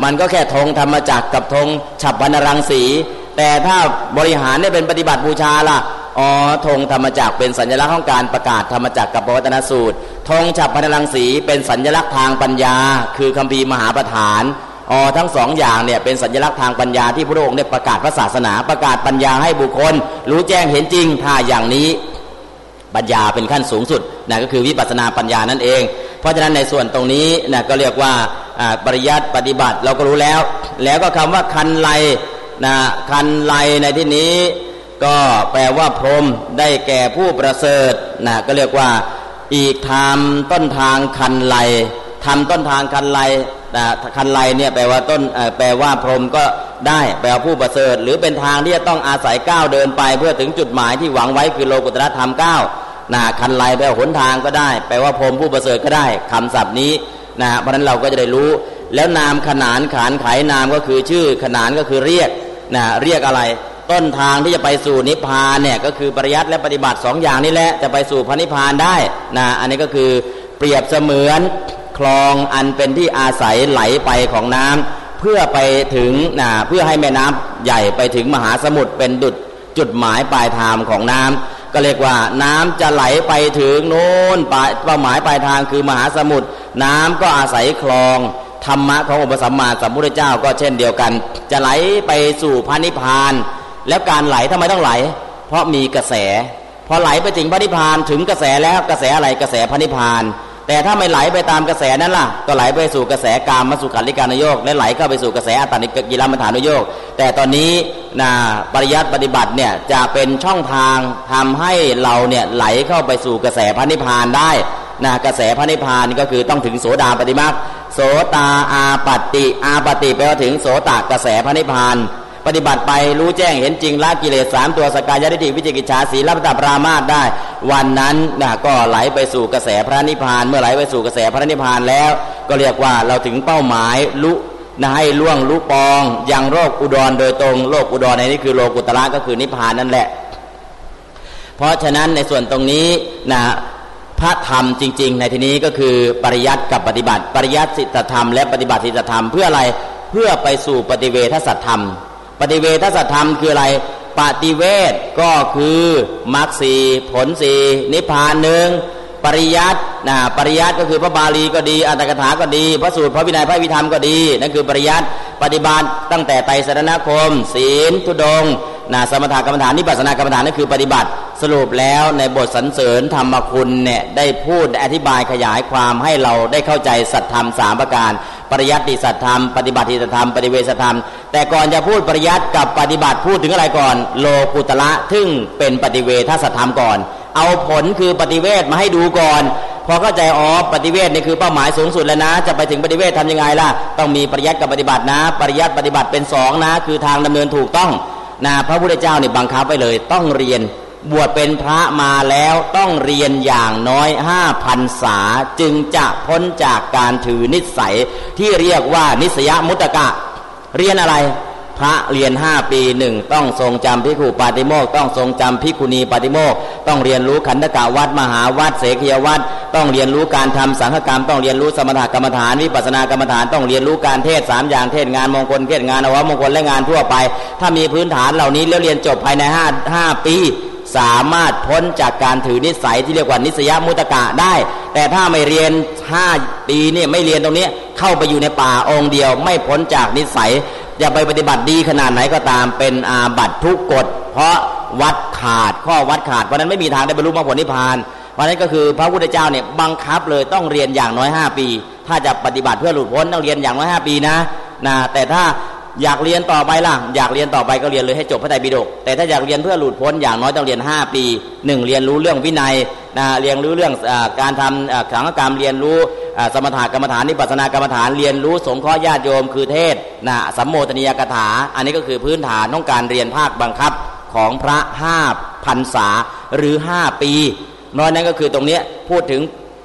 มันก็แค่ธงธรรมจักรกับธงฉับพันรังสี แต่ถ้าบริหารได้เป็นปฏิบัติบูชาล่ะอ๋อธงธรรมจักรเป็นสัญลักษณ์ของการประกาศธรรมจักรกับปวัตนสูตรธงฉับพันลังสีเป็นสัญลักษณ์ทางปัญญา คือคัมภีร์มหาประธานอ๋อทั้งสองอย่างเนี่ยเป็นสัญลักษณ์ทางปัญญาที่พระองค์ได้ประกาศพระศาสนาประกาศปัญญาให้บุคคล รู้แจ้งเห็นจริงถ้าอย่างนี้ปัญญาเป็นขั้นสูงสุดนะก็คือวิปัสนาปัญญานั่นเอง เพราะฉะนั้นในส่วนตรงนี้นะก็เรียกว่าปริยัติปฏิบัติเราก็รู้แล้ว แล้วก็คำว่าคันไล นะคันไลในที่นี้ ก็แปลว่าพรมได้แก่ผู้ประเสริฐนะก็เรียกว่า อีกทำต้นทางคันไลทำต้นทางคันไลนะคันไลเนี่ยแปลว่าต้นแปลว่าพรมก็ได้แปลว่าผู้ประเสริฐ หรือเป็นทางที่จะต้องอาศัยก้าวเดินไป เพื่อถึงจุดหมายที่หวังไว้คือโลกุตรธรรมก้าวนะคันไลแปลว่าหนทางก็ได้ แปลว่าพรมผู้ประเสริฐก็ได้คำศัพท์นี้นะเพราะนั้นเราก็จะได้รู้ แล้วนามขนานขานไขนามก็คือชื่อขนานก็คือเรียก นะเรียกอะไร ต้นทางที่จะไปสู่นิพพานเนี่ยก็คือปริยัติและปฏิบัติสองอย่างนี้แหละจะไปสู่พระนิพพานได้นะอันนี้ก็คือเปรียบเสมือนคลองอันเป็นที่อาศัยไหลไปของน้ำเพื่อไปถึงนะเพื่อให้แม่น้ำใหญ่ไปถึงมหาสมุทรเป็นดุดจุดหมายปลายทางของน้ำก็เรียกว่าน้ำจะไหลไปถึงโน้นปลายเป้าหมายปลายทางคือมหาสมุทรน้ำก็อาศัยคลอง ธรรมะขององค์พระสัมมาสัมพุทธเจ้าก็เช่นเดียวกัน จะไหลไปสู่พระนิพพาน แล้วการไหลทำไมต้องไหล เพราะมีกระแส พอไหลไปถึงพระนิพพานถึงกระแสแล้วกระแสอะไรกระแสพระนิพพาน แต่ถ้าไม่ไหลไปตามกระแสนั้นล่ะ ก็ไหลไปสู่กระแสกามมาสุขันลิการนโยกและไหลเข้าไปสู่กระแสอัตตนิกิรามฐานโยก แต่ตอนนี้นะปริยัติปฏิบัติเนี่ยจะเป็นช่องทางทำให้เราเนี่ยไหลเข้าไปสู่กระแสพระนิพพานได้นะกระแสพระนิพพานก็คือต้องถึงโสดาปฏิมา โสตาอาปติอาปติแปลว่าถึงโสตกระแสพระนิพพานปฏิบัติไปรู้แจ้งเห็นจริงละกิเลสสามตัวสกายทิฏฐิวิจิกิจฉาสีรับตาปรามาตได้ วันนั้นนะก็ไหลไปสู่กระแสพระนิพพาน เมื่อไหลไปสู่กระแสพระนิพพานแล้ว ก็เรียกว่าเราถึงเป้าหมายลุนะให้ล่วงลุปองยังโรคอุดรโดยตรงโลกอุดรในนี้คือโลกุตระก็คือนิพพานนั่นแหละ เพราะฉะนั้นในส่วนตรงนี้นะ พระธรรมจริง ๆ ในที่นี้ก็คือปริยัติกับปฏิบัติ ปริยัติสิทธธรรมและปฏิบัติสิทธธรรมเพื่ออะไรเพื่อไปสู่ปฏิเวทสัตธรรม ปฏิเวทสัตธรรมคืออะไรปฏิเวทก็คือมรรคสีผลสีนิพพานหนึ่งปริยัตินะปริยัติก็คือพระบาลีก็ดีอัตถกถาก็ดี พระสูตรพระวินัยพระวิธรรมก็ดีนั่นคือปริยัติปฏิบัติตั้งแต่ไตรสรณคม ศีลทุดงนะสมถกรรมฐานนิพพานกรรมฐานนั่นคือปฏิบัติ สรุปแล้วในบทสรรเสริญธรรมคุณเนี่ยได้พูดอธิบายขยายความให้เราได้เข้าใจสัตธรรมสามประการ ปริยัติสัตธรรม ปฏิบัติสัตธรรม ปฏิเวสธรรม แต่ก่อนจะพูดปริยัติกับปฏิบัติพูดถึงอะไรก่อน โลกุตละทึ่งเป็นปฏิเวทสัตธรรมก่อน เอาผลคือปฏิเวทมาให้ดูก่อนพอเข้าใจอ๋อปฏิเวทนี่คือเป้าหมายสูงสุดแล้วนะ จะไปถึงปฏิเวททำยังไงล่ะ ต้องมีปริยัติกับปฏิบัตินะ ปริยัติปฏิบัติเป็นสองนะ คือทางดำเนินถูกต้องนะพระพุทธเจ้านี่บังคับไปเลยต้องเรียน บวชเป็นพระมาแล้วต้องเรียนอย่างน้อยห้าพันษาจึงจะพ้นจากการถือนิสัยที่เรียกว่านิสยมุตตะเรียนอะไร พระเรียนห้าปีหนึ่งต้องทรงจำพิคูปาติโมกต้องทรงจำพิคุณีปาติโมกต้องเรียนรู้ขันธกาวัดมหาวัดเสกียวัดต้องเรียนรู้การทำสังฆกรรม ต้องเรียนรู้สมถกรรมฐานวิปัสสนากรรมฐานต้องเรียนรู้การเทศสามอย่างเทศงานมงคลเทศงานอวมงคลและงานทั่วไป ถ้ามีพื้นฐานเหล่านี้แล้วเรียนจบภายในห้าห้าปี สามารถพ้นจากการถือนิสัยที่เรียกว่านิสยมุตกะได้ แต่ถ้าไม่เรียนห้าปีเนี่ยไม่เรียนตรงนี้เข้าไปอยู่ในป่าองค์เดียว ไม่พ้นจากนิสัยอย่าไปปฏิบัติดีขนาดไหนก็ตามเป็นอาบัตทุกกฎ เพราะวัดขาดข้อวัดขาดเพราะนั้นไม่มีทางได้บรรลุมรรคผลนิพพานเพราะนั้นก็คือพระพุทธเจ้าเนี่ยบังคับเลยต้องเรียนอย่างน้อย 5 ปี ถ้าจะปฏิบัติเพื่อหลุดพ้นต้องเรียนอย่างน้อย 5 ปีนะนะแต่ถ้า อยากเรียนต่อไปล่ะ อยากเรียนต่อไปก็เรียนเลยให้จบพระไตรปิฎกแต่ถ้าอยากเรียนเพื่อหลุดพ้นอย่างน้อยต้องเรียน 5 ปีหนึ่งเรียนรู้เรื่องวินัยนะเรียนรู้เรื่องอการทำขังกรรมเรียนรู้สมถกรรมฐานนิพพานากรรมฐานเรียนรู้สงเคราะห์ญาติโยมคือเทศนะสัมโมทนียกถา อันนี้ก็คือพื้นฐานของการเรียนภาคบังคับของพระห้าพันษาหรือ 5 ปี น้อยนั้นก็คือตรงนี้พูดถึง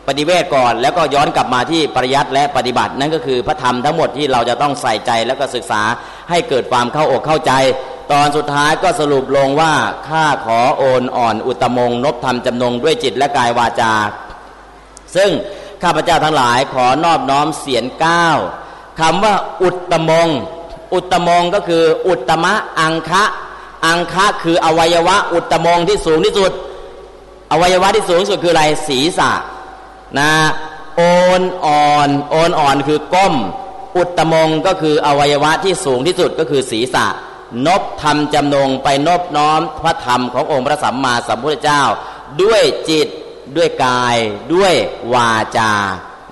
ปฏิเวทก่อน แล้วก็ย้อนกลับมาที่ปริยัติและปฏิบัติ นั่นก็คือพระธรรมทั้งหมดที่เราจะต้องใส่ใจแล้วก็ศึกษาให้เกิดความเข้าอกเข้าใจ ตอนสุดท้ายก็สรุปลงว่าข้าขอโอนอ่อนอุตมงนบธรรมจำนงด้วยจิตและกายวาจา ซึ่งข้าพเจ้าทั้งหลายขอนอบน้อมเสียนก้าวคำว่าอุตมง อุตมงก็คืออุตมะอังคะ อังคะคืออวัยวะอุตมงที่สูงที่สุด อวัยวะที่สูงสุดคืออะไรศีรษะ นะโอนอ่อนโอนอ่อนคือก้ม อุตมงก็คืออวัยวะที่สูงที่สุดก็คือศีรษะ นบธรรมจำนงไปนบน้อมพระธรรมขององค์พระสัมมาสัมพุทธเจ้า ด้วยจิตด้วยกาย ด้วยวาจา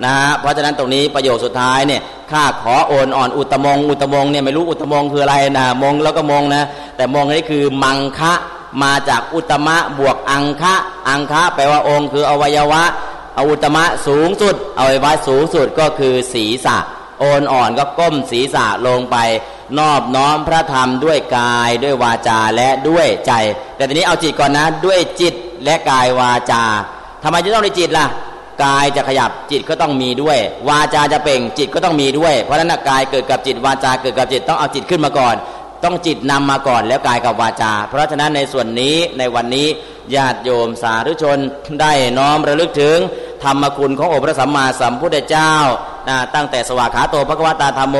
นะฮะเพราะฉะนั้นตรงนี้ประโยคสุดท้ายเนี่ยข้าขอโอนอ่อนอุตมง อุตมงเนี่ยไม่รู้อุตมงคืออะไรนะมงแล้วก็มงนะ แต่มงนี่คือมังคะมาจากอุตมะบวกอังคะ อังคะแปลว่าองค์คืออวัยวะ ออุตมะสูงสุดอวัยวะสูงสุดก็คือศีรษะ โอนอ่อนก็ก้มศีรษะลงไป นอบน้อมพระธรรมด้วยกายด้วยวาจาและด้วยใจ แต่ทีนี้เอาจิตก่อนนะด้วยจิตและกายวาจาทำไมจะต้องในจิตล่ะกายจะขยับจิตก็ต้องมีด้วย วาจาจะเป่งจิตก็ต้องมีด้วย เพราะฉะนั้นกายเกิดกับจิตวาจาเกิดกับจิตต้องเอาจิตขึ้นมาก่อน ต้องจิตนำมาก่อนแล้วกายกับวาจา เพราะฉะนั้นในส่วนนี้ในวันนี้ญาติโยมสาธุชนได้น้อมระลึกถึง ธรรมคุณขององค์พระสัมมาสัมพุทธเจ้า ตั้งแต่สวากขาโตพระกวตาธรรมโม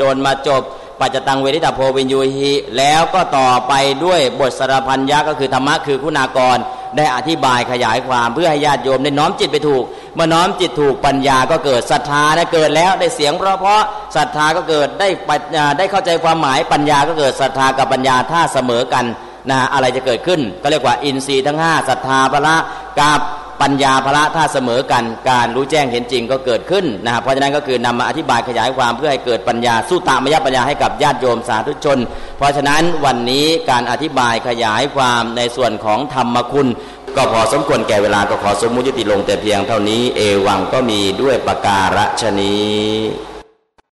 จนมาจบปัจจตังเวทิตาโพวินยูหิแล้วก็ต่อไปด้วยบทสรพันยะก็คือธรรมะคือคุณากร ได้อธิบายขยายความเพื่อให้ญาติโยมได้น้อมจิตไปถูกเมื่อน้อมจิตถูกปัญญาก็เกิดศรัทธาได้เกิดแล้วได้เสียงเพราะเพราะศรัทธาก็เกิดได้ปัญญาได้เข้าใจความหมายปัญญาก็เกิดศรัทธากับปัญญาถ้าเสมอกันนะอะไรจะเกิดขึ้น ก็เรียกว่าอินทรีย์ทั้งห้าศรัทธาพละกับ ปัญญาพละถ้าเสมอกันการรู้แจ้งเห็นจริงก็เกิดขึ้นนะครับเพราะฉะนั้นก็คือนำมาอธิบายขยายความเพื่อให้เกิดปัญญาสู้ตามยปัญญาให้กับญาติโยมสาธุชน เพราะฉะนั้นวันนี้การอธิบายขยายความในส่วนของธรรมคุณ ก็พอสมควรแก่เวลาก็ขอสมมุติติลงแต่เพียงเท่านี้เอวังก็มีด้วยประการฉนี้